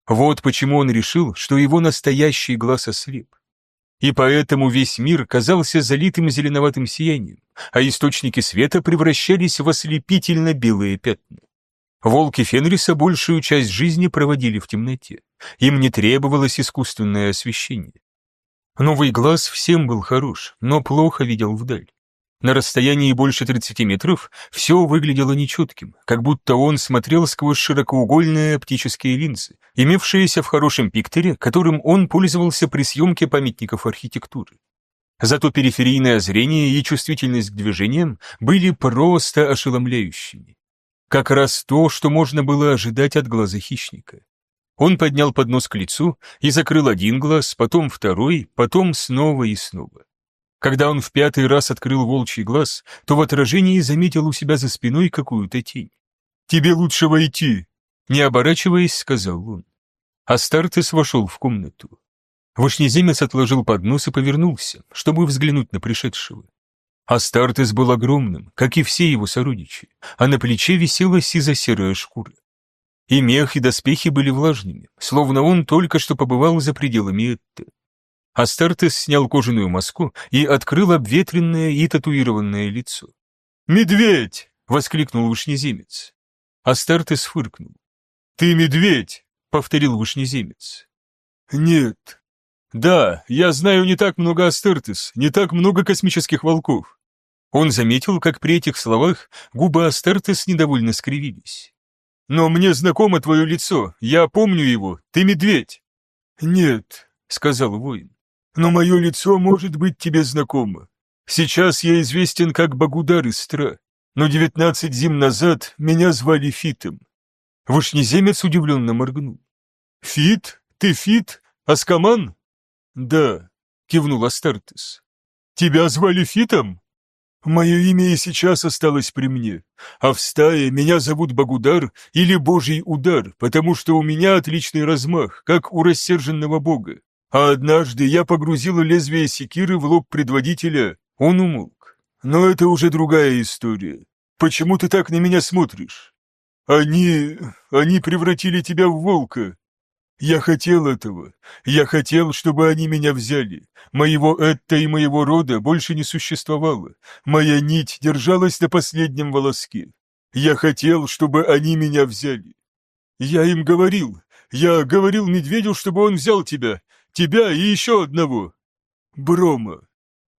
Вот почему он решил, что его настоящий глаз ослеп. И поэтому весь мир казался залитым зеленоватым сиянием, а источники света превращались в ослепительно белые пятна. Волки Фенриса большую часть жизни проводили в темноте. Им не требовалось искусственное освещение. Новый глаз всем был хорош, но плохо видел вдаль. На расстоянии больше 30 метров все выглядело нечетким, как будто он смотрел сквозь широкоугольные оптические линзы, имевшиеся в хорошем пиктере, которым он пользовался при съемке памятников архитектуры. Зато периферийное зрение и чувствительность к движениям были просто ошеломляющими. Как раз то, что можно было ожидать от глаза хищника. Он поднял поднос к лицу и закрыл один глаз, потом второй, потом снова и снова. Когда он в пятый раз открыл волчий глаз, то в отражении заметил у себя за спиной какую-то тень. «Тебе лучше войти!» Не оборачиваясь, сказал он. Астартес вошел в комнату. Вышнеземец отложил поднос и повернулся, чтобы взглянуть на пришедшего. Астартес был огромным, как и все его сородичи, а на плече висела сизо-серая шкура. И мех, и доспехи были влажными, словно он только что побывал за пределами Этты. Астартес снял кожаную маску и открыл обветренное и татуированное лицо. «Медведь!» — воскликнул вышнеземец. Астартес фыркнул. «Ты медведь!» — повторил вышнеземец. «Нет». «Да, я знаю не так много Астартес, не так много космических волков». Он заметил, как при этих словах губы Астартес недовольно скривились. «Но мне знакомо твое лицо, я помню его, ты медведь». «Нет», — сказал воин, — «но мое лицо может быть тебе знакомо. Сейчас я известен как Багудар из Стра, но девятнадцать зим назад меня звали Фитом». Вышнеземец удивленно моргнул. «Фит? Ты Фит? Аскаман?» «Да», — кивнул Астартес. «Тебя звали Фитом?» Мое имя и сейчас осталось при мне, а в стае меня зовут Багудар или Божий удар, потому что у меня отличный размах, как у рассерженного бога. А однажды я погрузил лезвие секиры в лоб предводителя, он умолк. Но это уже другая история. Почему ты так на меня смотришь? Они... они превратили тебя в волка, я хотел этого. Я хотел, чтобы они меня взяли. Моего Этта и моего рода больше не существовало. Моя нить держалась на последнем волоске. Я хотел, чтобы они меня взяли. Я им говорил. Я говорил медведю, чтобы он взял тебя. Тебя и еще одного. Брома.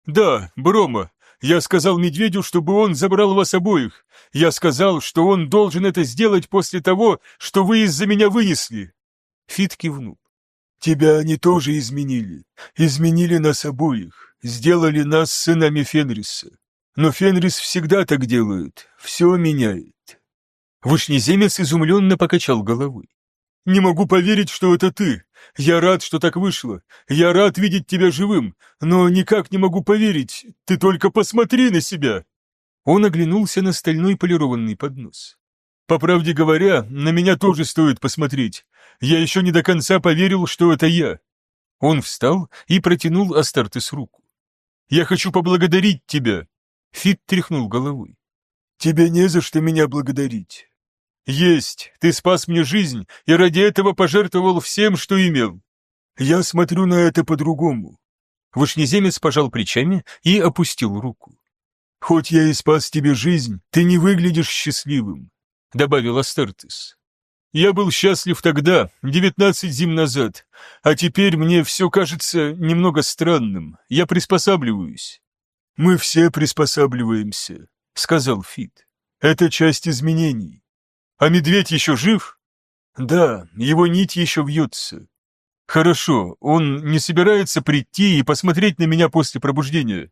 Да, Брома. Я сказал медведю, чтобы он забрал вас обоих. Я сказал, что он должен это сделать после того, что вы из-за меня вынесли. Фит кивнул. «Тебя они тоже изменили. Изменили нас обоих. Сделали нас сынами Фенриса. Но Фенрис всегда так делает. Все меняет». Вышнеземец изумленно покачал головой. «Не могу поверить, что это ты. Я рад, что так вышло. Я рад видеть тебя живым, но никак не могу поверить. Ты только посмотри на себя!» Он оглянулся на стальной полированный поднос. «По правде говоря, на меня тоже стоит посмотреть. Я еще не до конца поверил, что это я. Он встал и протянул Астартес руку. «Я хочу поблагодарить тебя!» Фит тряхнул головой. «Тебе не за что меня благодарить. Есть, ты спас мне жизнь и ради этого пожертвовал всем, что имел. Я смотрю на это по-другому». Вышнеземец пожал плечами и опустил руку. «Хоть я и спас тебе жизнь, ты не выглядишь счастливым», — добавил Астартес. Я был счастлив тогда, девятнадцать зим назад, а теперь мне все кажется немного странным. Я приспосабливаюсь». «Мы все приспосабливаемся», — сказал Фит. «Это часть изменений. А медведь еще жив?» «Да, его нить еще вьется». «Хорошо, он не собирается прийти и посмотреть на меня после пробуждения?»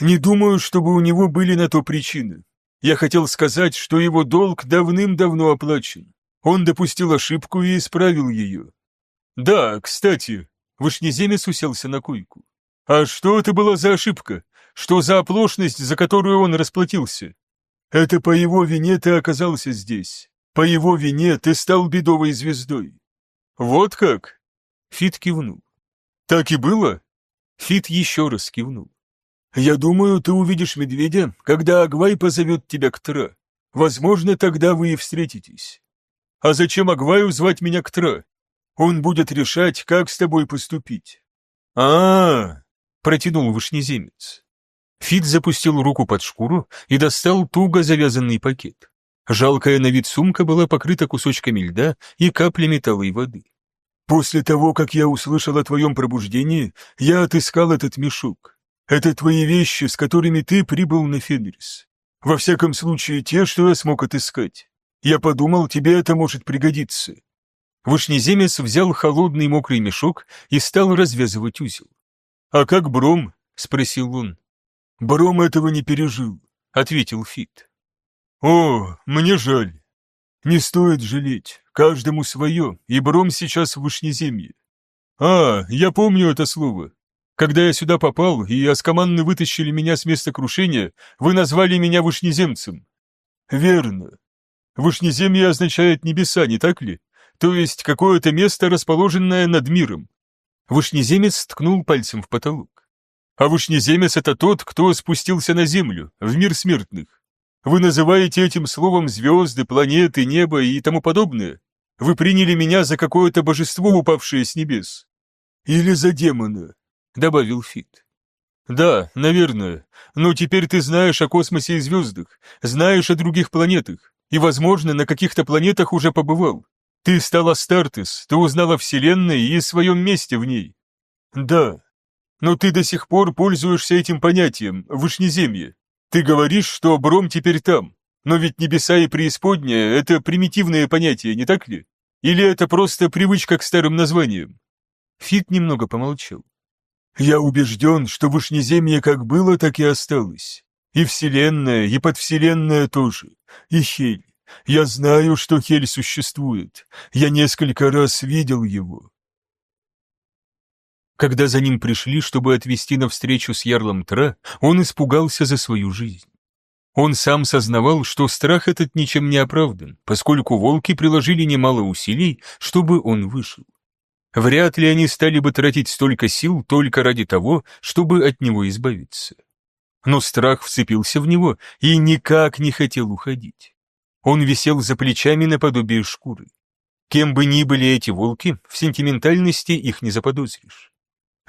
«Не думаю, чтобы у него были на то причины. Я хотел сказать, что его долг давным-давно оплачен. Он допустил ошибку и исправил ее. Да, кстати, Вышнеземец уселся на койку. А что это была за ошибка? Что за оплошность, за которую он расплатился? Это по его вине ты оказался здесь. По его вине ты стал бедовой звездой. Вот как? Фит кивнул. Так и было? Фит еще раз кивнул. Я думаю, ты увидишь медведя, когда Агвай позовет тебя к Тра. Возможно, тогда вы и встретитесь. А зачем Агваю звать меня к Тра? Он будет решать, как с тобой поступить. А, -а, -а протянул вышнеземец. Фит запустил руку под шкуру и достал туго завязанный пакет. Жалкая на вид сумка была покрыта кусочками льда и каплями талой воды. «После того, как я услышал о твоем пробуждении, я отыскал этот мешок. Это твои вещи, с которыми ты прибыл на Фенрис. Во всяком случае, те, что я смог отыскать. Я подумал, тебе это может пригодиться». Вышнеземец взял холодный мокрый мешок и стал развязывать узел. «А как Бром?» — спросил он. «Бром этого не пережил», — ответил Фит. «О, мне жаль. Не стоит жалеть, каждому свое, и Бром сейчас в Вышнеземье. А, я помню это слово. Когда я сюда попал, и аскоманны вытащили меня с места крушения, вы назвали меня Вышнеземцем». «Верно. Вышнеземье означает небеса, не так ли? То есть какое-то место, расположенное над миром. Вышнеземец ткнул пальцем в потолок. А Вышнеземец — это тот, кто спустился на землю, в мир смертных. Вы называете этим словом звезды, планеты, небо и тому подобное? Вы приняли меня за какое-то божество, упавшее с небес? Или за демона? — добавил Фит. «Да, наверное. Но теперь ты знаешь о космосе и звездах, знаешь о других планетах, и, возможно, на каких-то планетах уже побывал. Ты стал Астартес, ты узнал о Вселенной и своем месте в ней. Да. Но ты до сих пор пользуешься этим понятием, Вышнеземье. Ты говоришь, что Бром теперь там. Но ведь небеса и преисподняя — это примитивные понятия, не так ли? Или это просто привычка к старым названиям?» Фит немного помолчал. «Я убежден, что Вышнеземье как было, так и осталось. И Вселенная, и подвселенная тоже. И Хель. Я знаю, что Хель существует. Я несколько раз видел его. Когда за ним пришли, чтобы отвезти на встречу с Ярлом Тра, он испугался за свою жизнь. Он сам сознавал, что страх этот ничем не оправдан, поскольку волки приложили немало усилий, чтобы он вышел. Вряд ли они стали бы тратить столько сил только ради того, чтобы от него избавиться. Но страх вцепился в него и никак не хотел уходить. Он висел за плечами наподобие шкуры. Кем бы ни были эти волки, в сентиментальности их не заподозришь.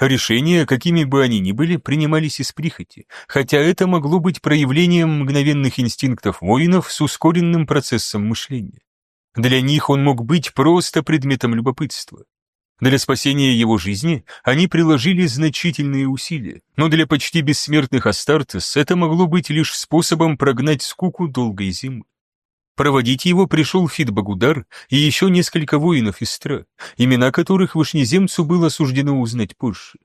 Решения, какими бы они ни были, принимались из прихоти, хотя это могло быть проявлением мгновенных инстинктов воинов с ускоренным процессом мышления. Для них он мог быть просто предметом любопытства. Для спасения его жизни они приложили значительные усилия, но для почти бессмертных Астартес это могло быть лишь способом прогнать скуку долгой зимы. Проводить его пришел Фит Багудар и еще несколько воинов из Стра, имена которых вышнеземцу было суждено узнать позже.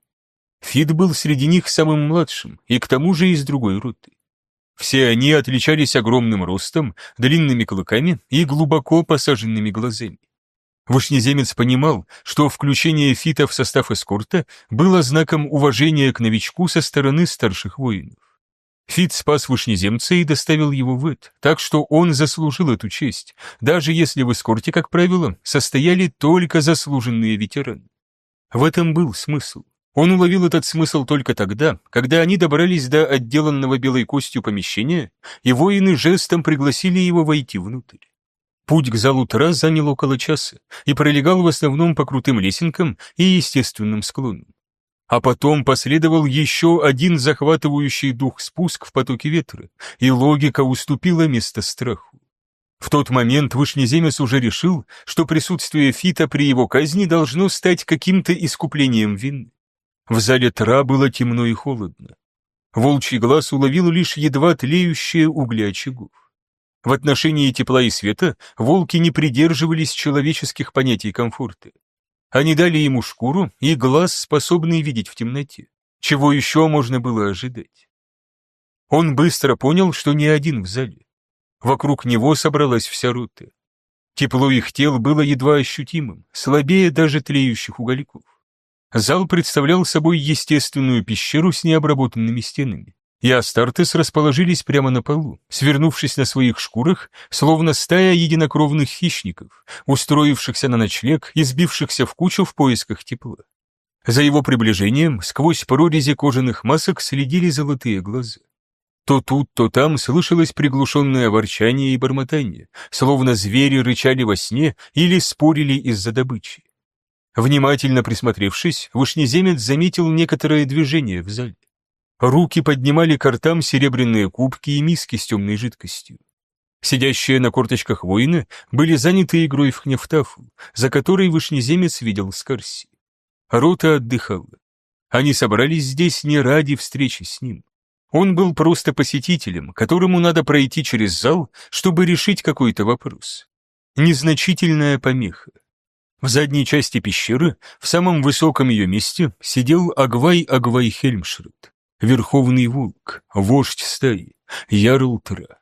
Фит был среди них самым младшим, и к тому же из другой роты. Все они отличались огромным ростом, длинными клыками и глубоко посаженными глазами. Вышнеземец понимал, что включение Фита в состав эскорта было знаком уважения к новичку со стороны старших воинов. Фит спас вышнеземца и доставил его в Эд, так что он заслужил эту честь, даже если в эскорте, как правило, состояли только заслуженные ветераны. В этом был смысл. Он уловил этот смысл только тогда, когда они добрались до отделанного белой костью помещения, и воины жестом пригласили его войти внутрь. Путь к залу Тра занял около часа и пролегал в основном по крутым лесенкам и естественным склонам. А потом последовал еще один захватывающий дух спуск в потоке ветра, и логика уступила место страху. В тот момент Вышнеземец уже решил, что присутствие Фита при его казни должно стать каким-то искуплением вины. В зале Тра было темно и холодно. Волчий глаз уловил лишь едва тлеющие угли очагов. В отношении тепла и света волки не придерживались человеческих понятий комфорта. Они дали ему шкуру и глаз, способный видеть в темноте. Чего еще можно было ожидать? Он быстро понял, что не один в зале. Вокруг него собралась вся рота. Тепло их тел было едва ощутимым, слабее даже тлеющих угольков. Зал представлял собой естественную пещеру с необработанными стенами и Астартес расположились прямо на полу, свернувшись на своих шкурах, словно стая единокровных хищников, устроившихся на ночлег и сбившихся в кучу в поисках тепла. За его приближением сквозь прорези кожаных масок следили золотые глаза. То тут, то там слышалось приглушенное ворчание и бормотание, словно звери рычали во сне или спорили из-за добычи. Внимательно присмотревшись, вышнеземец заметил некоторое движение в зале. Руки поднимали к ртам серебряные кубки и миски с темной жидкостью. Сидящие на корточках воины были заняты игрой в хнефтафу, за которой вышнеземец видел Скарси. Рота отдыхала. Они собрались здесь не ради встречи с ним. Он был просто посетителем, которому надо пройти через зал, чтобы решить какой-то вопрос. Незначительная помеха. В задней части пещеры, в самом высоком ее месте, сидел Агвай Агвай Хельмшред. Верховный волк, вождь стаи, Ярл Тра.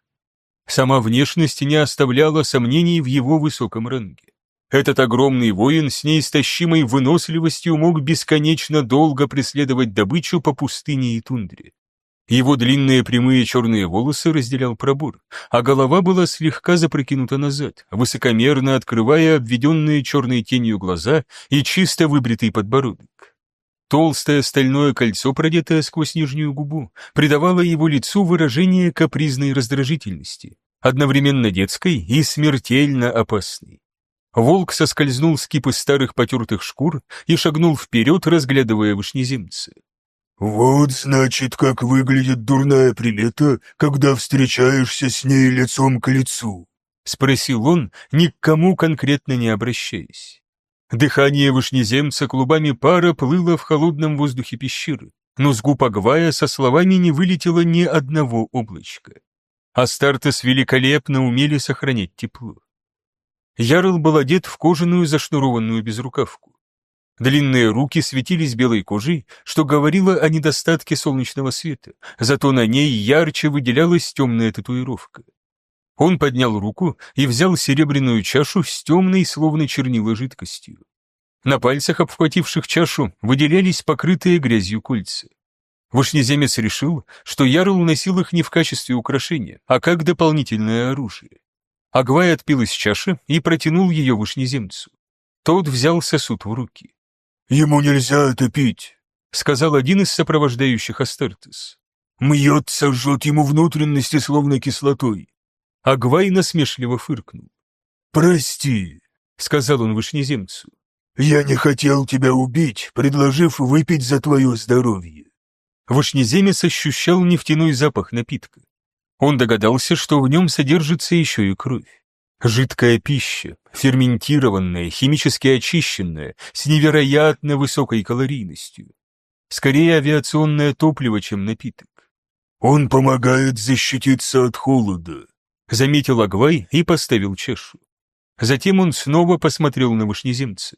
Сама внешность не оставляла сомнений в его высоком ранге. Этот огромный воин с неистощимой выносливостью мог бесконечно долго преследовать добычу по пустыне и тундре. Его длинные прямые черные волосы разделял пробор, а голова была слегка запрокинута назад, высокомерно открывая обведенные черной тенью глаза и чисто выбритый подбородок. Толстое стальное кольцо, продетое сквозь нижнюю губу, придавало его лицу выражение капризной раздражительности, одновременно детской и смертельно опасной. Волк соскользнул с кипы старых потертых шкур и шагнул вперед, разглядывая вышнеземца. «Вот, значит, как выглядит дурная примета, когда встречаешься с ней лицом к лицу», — спросил он, ни к кому конкретно не обращаясь. Дыхание вышнеземца клубами пара плыло в холодном воздухе пещеры, но с губ Агвая со словами не вылетело ни одного облачка. Астартес великолепно умели сохранять тепло. Ярл был одет в кожаную зашнурованную безрукавку. Длинные руки светились белой кожей, что говорило о недостатке солнечного света, зато на ней ярче выделялась темная татуировка. Он поднял руку и взял серебряную чашу с темной, словно чернила жидкостью. На пальцах, обхвативших чашу, выделялись покрытые грязью кольца. Вышнеземец решил, что Ярл носил их не в качестве украшения, а как дополнительное оружие. Агвай отпил из чаши и протянул ее вышнеземцу. Тот взял сосуд в руки. «Ему нельзя это пить», — сказал один из сопровождающих Астертес. «Мьется, жжет ему внутренности, словно кислотой». Агвай насмешливо фыркнул. «Прости», — сказал он вышнеземцу. «Я не хотел тебя убить, предложив выпить за твое здоровье». Вышнеземец ощущал нефтяной запах напитка. Он догадался, что в нем содержится еще и кровь. Жидкая пища, ферментированная, химически очищенная, с невероятно высокой калорийностью. Скорее авиационное топливо, чем напиток. «Он помогает защититься от холода», — заметил Агвай и поставил чашу. Затем он снова посмотрел на вышнеземца.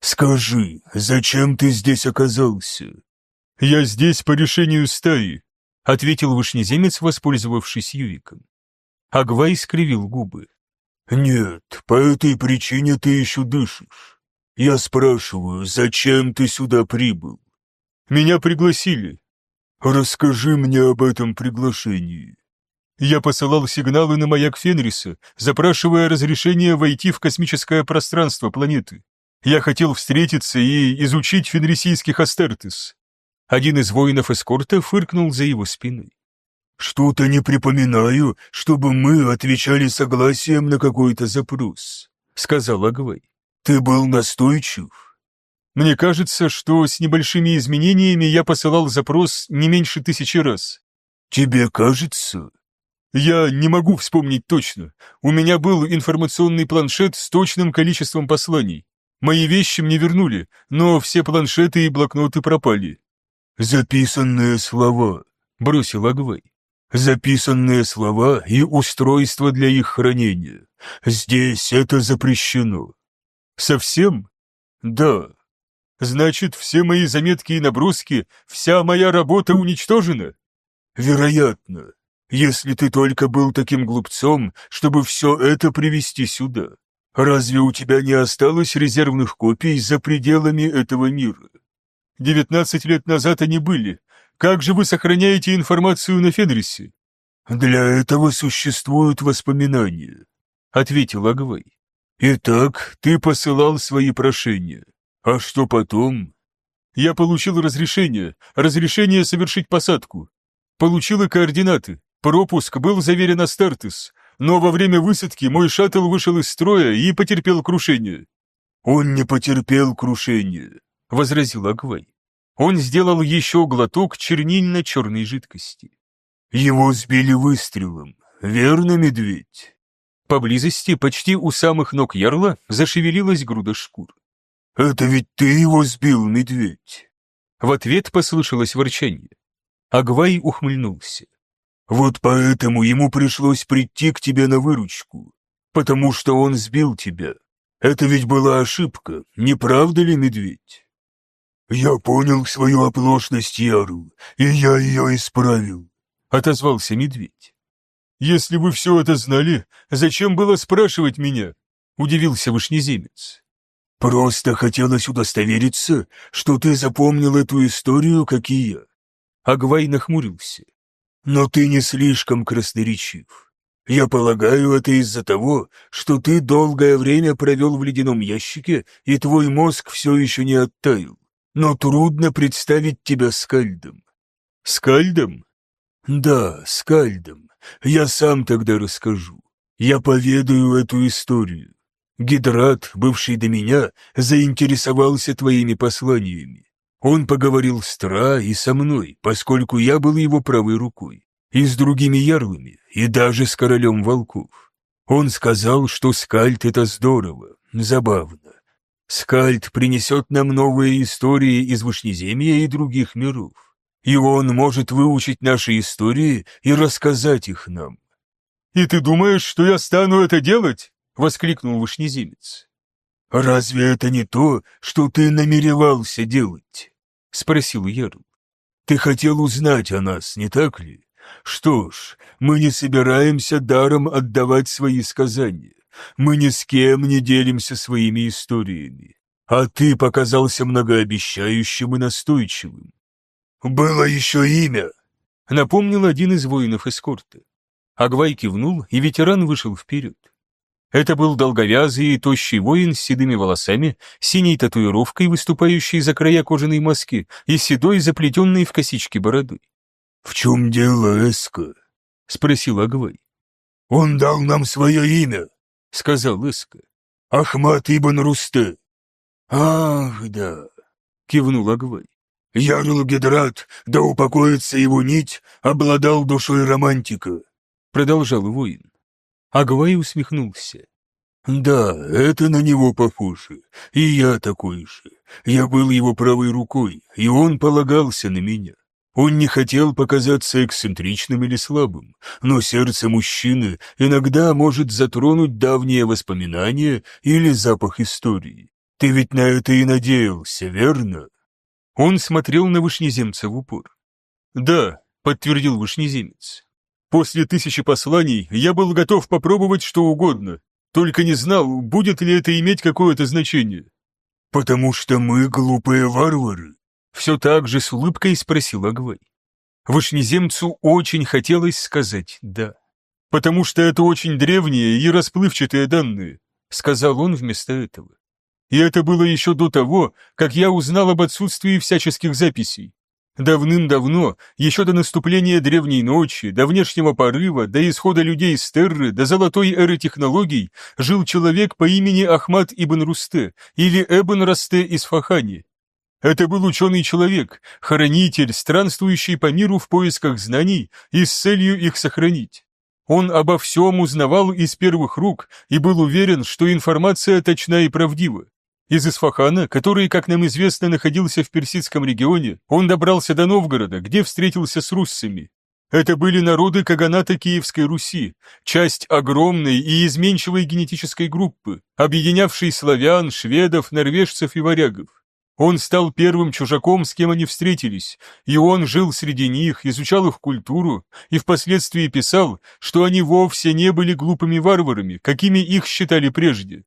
«Скажи, зачем ты здесь оказался?» «Я здесь по решению стаи», — ответил вышнеземец, воспользовавшись Ювиком. Агвай скривил губы. «Нет, по этой причине ты еще дышишь. Я спрашиваю, зачем ты сюда прибыл?» «Меня пригласили». «Расскажи мне об этом приглашении». Я посылал сигналы на маяк Фенриса, запрашивая разрешение войти в космическое пространство планеты. Я хотел встретиться и изучить фенрисийских Астертес. Один из воинов эскорта фыркнул за его спиной. «Что-то не припоминаю, чтобы мы отвечали согласием на какой-то запрос», — сказал Агвай. «Ты был настойчив?» «Мне кажется, что с небольшими изменениями я посылал запрос не меньше тысячи раз». «Тебе кажется?» «Я не могу вспомнить точно. У меня был информационный планшет с точным количеством посланий. Мои вещи мне вернули, но все планшеты и блокноты пропали». «Записанные слова», — бросил Агвай записанные слова и устройство для их хранения. Здесь это запрещено. Совсем? Да. Значит, все мои заметки и наброски, вся моя работа уничтожена? Вероятно, если ты только был таким глупцом, чтобы все это привести сюда. Разве у тебя не осталось резервных копий за пределами этого мира? Девятнадцать лет назад они были, как же вы сохраняете информацию на Федрисе? Для этого существуют воспоминания, ответил Агвай. Итак, ты посылал свои прошения. А что потом? Я получил разрешение, разрешение совершить посадку. Получил и координаты. Пропуск был заверен Астартес, но во время высадки мой шаттл вышел из строя и потерпел крушение. Он не потерпел крушение, возразил Агвай. Он сделал еще глоток чернильно-черной жидкости. «Его сбили выстрелом, верно, медведь?» Поблизости, почти у самых ног ярла, зашевелилась груда шкур. «Это ведь ты его сбил, медведь!» В ответ послышалось ворчание. Агвай ухмыльнулся. «Вот поэтому ему пришлось прийти к тебе на выручку, потому что он сбил тебя. Это ведь была ошибка, не правда ли, медведь?» «Я понял свою оплошность, Яру, и я ее исправил», — отозвался медведь. «Если вы все это знали, зачем было спрашивать меня?» — удивился вышнеземец. «Просто хотелось удостовериться, что ты запомнил эту историю, как и я». Агвай нахмурился. «Но ты не слишком красноречив. Я полагаю, это из-за того, что ты долгое время провел в ледяном ящике, и твой мозг все еще не оттаял но трудно представить тебя скальдом». «Скальдом?» «Да, скальдом. Я сам тогда расскажу. Я поведаю эту историю. Гидрат, бывший до меня, заинтересовался твоими посланиями. Он поговорил с Тра и со мной, поскольку я был его правой рукой, и с другими ярлами, и даже с королем волков. Он сказал, что скальд — это здорово, забавно. Скальд принесет нам новые истории из Вышнеземья и других миров, и он может выучить наши истории и рассказать их нам. «И ты думаешь, что я стану это делать?» — воскликнул Вышнеземец. «Разве это не то, что ты намеревался делать?» — спросил Ярл. «Ты хотел узнать о нас, не так ли? Что ж, мы не собираемся даром отдавать свои сказания. Мы ни с кем не делимся своими историями. А ты показался многообещающим и настойчивым. «Было еще имя», — напомнил один из воинов эскорта. Агвай кивнул, и ветеран вышел вперед. Это был долговязый и тощий воин с седыми волосами, синей татуировкой, выступающей за края кожаной маски, и седой, заплетенной в косички бородой. «В чем дело, Эска?» — спросил Агвай. «Он дал нам свое имя», — сказал Эска. «Ахмат Ибн Русте». «Ах, да», — кивнул Агвай. «Ярл Гидрат, да упокоится его нить, обладал душой романтика», — продолжал воин. Агвай усмехнулся. «Да, это на него похоже. И я такой же. Я был его правой рукой, и он полагался на меня. Он не хотел показаться эксцентричным или слабым, но сердце мужчины иногда может затронуть давние воспоминания или запах истории. Ты ведь на это и надеялся, верно?» Он смотрел на Вышнеземца в упор. «Да», — подтвердил Вышнеземец. После тысячи посланий я был готов попробовать что угодно, только не знал, будет ли это иметь какое-то значение. «Потому что мы глупые варвары?» Все так же с улыбкой спросил Агвай. Вышнеземцу очень хотелось сказать «да». «Потому что это очень древние и расплывчатые данные», — сказал он вместо этого. И это было еще до того, как я узнал об отсутствии всяческих записей. Давным-давно, еще до наступления древней ночи, до внешнего порыва, до исхода людей из Терры, до золотой эры технологий, жил человек по имени Ахмад ибн Русте или Эбн Расте из Фахани. Это был ученый человек, хранитель, странствующий по миру в поисках знаний и с целью их сохранить. Он обо всем узнавал из первых рук и был уверен, что информация точна и правдива. Из Исфахана, который, как нам известно, находился в Персидском регионе, он добрался до Новгорода, где встретился с руссами. Это были народы Каганата Киевской Руси, часть огромной и изменчивой генетической группы, объединявшей славян, шведов, норвежцев и варягов. Он стал первым чужаком, с кем они встретились, и он жил среди них, изучал их культуру и впоследствии писал, что они вовсе не были глупыми варварами, какими их считали прежде.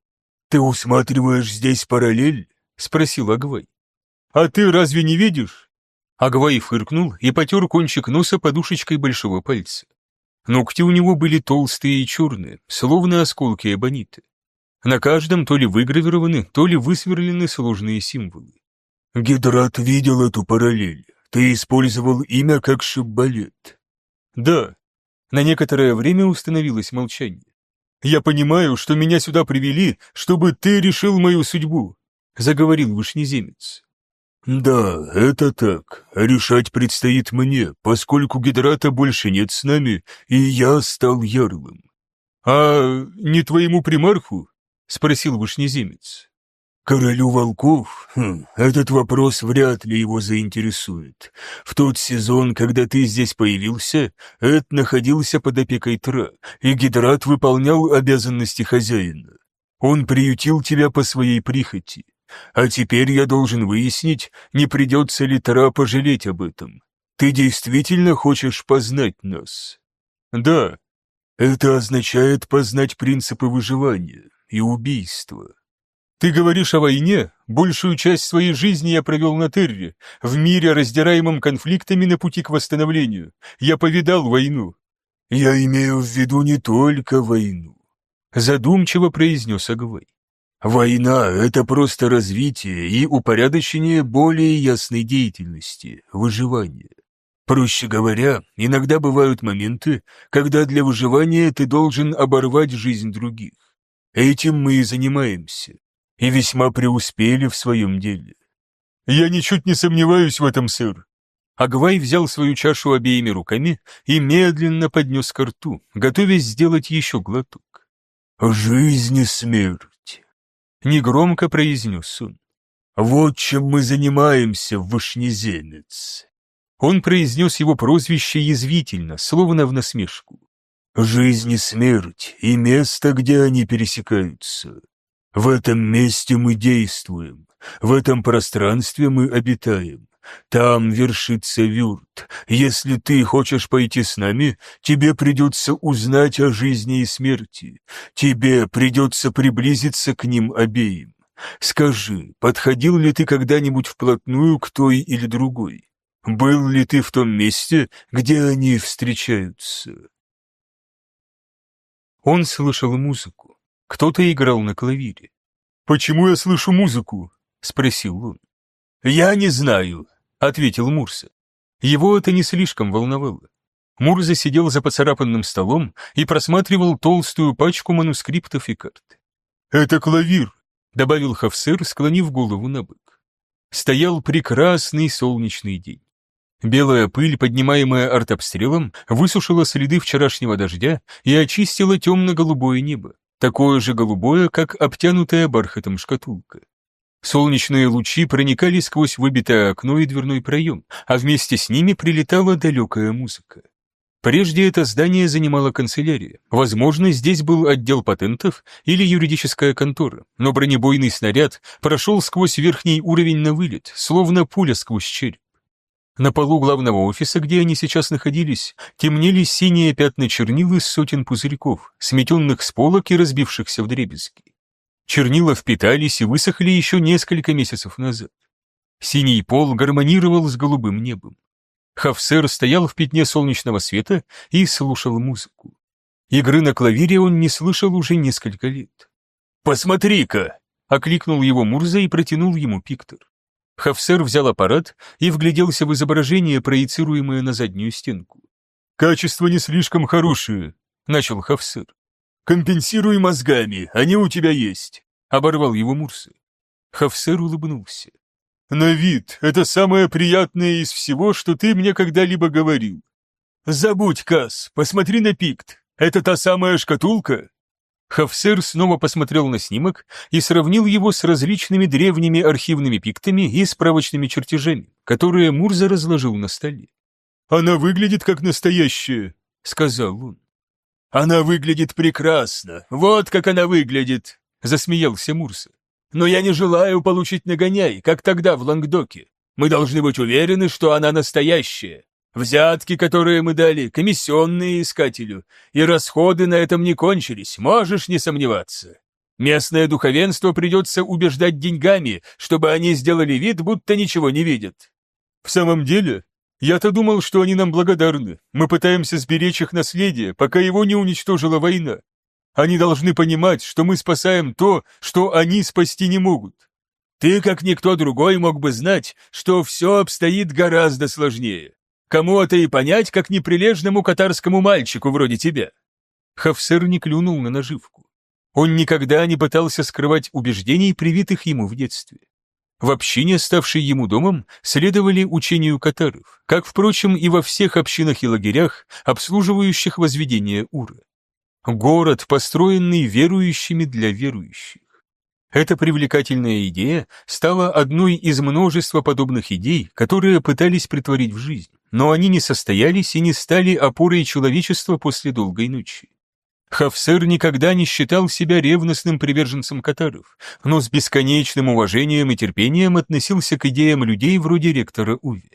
«Ты усматриваешь здесь параллель?» — спросил Агвай. «А ты разве не видишь?» Агвай фыркнул и потер кончик носа подушечкой большого пальца. Ногти у него были толстые и черные, словно осколки эбонита. На каждом то ли выгравированы, то ли высверлены сложные символы. «Гидрат видел эту параллель. Ты использовал имя как шиббалет». «Да». На некоторое время установилось молчание. «Я понимаю, что меня сюда привели, чтобы ты решил мою судьбу», — заговорил вышнеземец. «Да, это так. Решать предстоит мне, поскольку Гидрата больше нет с нами, и я стал ярлым». «А не твоему примарху?» — спросил вышнеземец. Королю волков? Хм, этот вопрос вряд ли его заинтересует. В тот сезон, когда ты здесь появился, Эд находился под опекой Тра, и Гидрат выполнял обязанности хозяина. Он приютил тебя по своей прихоти. А теперь я должен выяснить, не придется ли Тра пожалеть об этом. Ты действительно хочешь познать нас? Да. Это означает познать принципы выживания и убийства. Ты говоришь о войне? Большую часть своей жизни я провел на Терре, в мире, раздираемом конфликтами на пути к восстановлению. Я повидал войну. Я имею в виду не только войну, задумчиво произнес Агвай. Война — это просто развитие и упорядочение более ясной деятельности, выживания. Проще говоря, иногда бывают моменты, когда для выживания ты должен оборвать жизнь других. Этим мы и занимаемся и весьма преуспели в своем деле. «Я ничуть не сомневаюсь в этом, сэр». Агвай взял свою чашу обеими руками и медленно поднес ко рту, готовясь сделать еще глоток. «Жизнь и смерть», — негромко произнес он. «Вот чем мы занимаемся, вышнеземец». Он произнес его прозвище язвительно, словно в насмешку. «Жизнь и смерть, и место, где они пересекаются. В этом месте мы действуем, в этом пространстве мы обитаем. Там вершится Вюрт. Если ты хочешь пойти с нами, тебе придется узнать о жизни и смерти. Тебе придется приблизиться к ним обеим. Скажи, подходил ли ты когда-нибудь вплотную к той или другой? Был ли ты в том месте, где они встречаются?» Он слышал музыку. Кто-то играл на клавире. «Почему я слышу музыку?» — спросил он. «Я не знаю», — ответил Мурса. Его это не слишком волновало. Мурза сидел за поцарапанным столом и просматривал толстую пачку манускриптов и карт. «Это клавир», — добавил Хавсер, склонив голову на бок. Стоял прекрасный солнечный день. Белая пыль, поднимаемая артобстрелом, высушила следы вчерашнего дождя и очистила темно-голубое небо, такое же голубое, как обтянутая бархатом шкатулка. Солнечные лучи проникали сквозь выбитое окно и дверной проем, а вместе с ними прилетала далекая музыка. Прежде это здание занимала канцелярия. Возможно, здесь был отдел патентов или юридическая контора, но бронебойный снаряд прошел сквозь верхний уровень на вылет, словно пуля сквозь череп. На полу главного офиса, где они сейчас находились, темнели синие пятна чернил из сотен пузырьков, сметенных с полок и разбившихся в дребезги. Чернила впитались и высохли еще несколько месяцев назад. Синий пол гармонировал с голубым небом. Хавсер стоял в пятне солнечного света и слушал музыку. Игры на клавире он не слышал уже несколько лет. «Посмотри-ка!» — окликнул его Мурза и протянул ему пиктор. Хавсер взял аппарат и вгляделся в изображение, проецируемое на заднюю стенку. «Качество не слишком хорошее», — начал Хавсер. «Компенсируй мозгами, они у тебя есть», — оборвал его Мурсы. Хавсер улыбнулся. На вид это самое приятное из всего, что ты мне когда-либо говорил. Забудь, Кас, посмотри на пикт. Это та самая шкатулка?» Хафсер снова посмотрел на снимок и сравнил его с различными древними архивными пиктами и справочными чертежами, которые Мурза разложил на столе. «Она выглядит как настоящая», — сказал он. «Она выглядит прекрасно. Вот как она выглядит», — засмеялся Мурса. Но я не желаю получить нагоняй, как тогда в Лангдоке. Мы должны быть уверены, что она настоящая. Взятки, которые мы дали, комиссионные искателю, и расходы на этом не кончились, можешь не сомневаться. Местное духовенство придется убеждать деньгами, чтобы они сделали вид, будто ничего не видят. В самом деле, я-то думал, что они нам благодарны. Мы пытаемся сберечь их наследие, пока его не уничтожила война. Они должны понимать, что мы спасаем то, что они спасти не могут. Ты, как никто другой, мог бы знать, что все обстоит гораздо сложнее. Кому это и понять, как неприлежному катарскому мальчику вроде тебя?» Хафсер не клюнул на наживку. Он никогда не пытался скрывать убеждений, привитых ему в детстве. В общине, ставшей ему домом, следовали учению катаров, как, впрочем, и во всех общинах и лагерях, обслуживающих возведение Ура. Город, построенный верующими для верующих. Эта привлекательная идея стала одной из множества подобных идей, которые пытались притворить в жизнь, но они не состоялись и не стали опорой человечества после долгой ночи. Хафсер никогда не считал себя ревностным приверженцем катаров, но с бесконечным уважением и терпением относился к идеям людей вроде ректора Уви.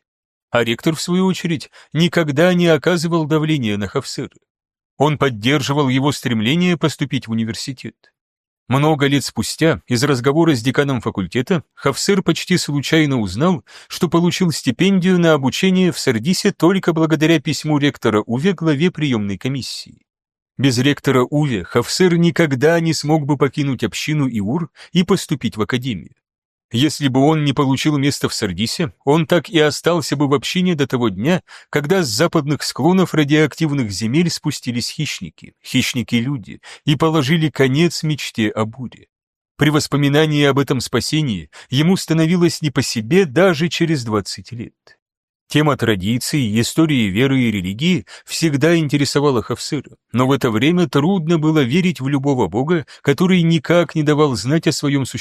А ректор, в свою очередь, никогда не оказывал давления на Хафсера. Он поддерживал его стремление поступить в университет. Много лет спустя, из разговора с деканом факультета, Хавсер почти случайно узнал, что получил стипендию на обучение в Сардисе только благодаря письму ректора Уве главе приемной комиссии. Без ректора Уве Хавсер никогда не смог бы покинуть общину Иур и поступить в академию. Если бы он не получил место в Сардисе, он так и остался бы в общине до того дня, когда с западных склонов радиоактивных земель спустились хищники, хищники-люди, и положили конец мечте о буре. При воспоминании об этом спасении ему становилось не по себе даже через 20 лет. Тема традиций, истории веры и религии всегда интересовала Хафсыра, но в это время трудно было верить в любого бога, который никак не давал знать о своем существовании.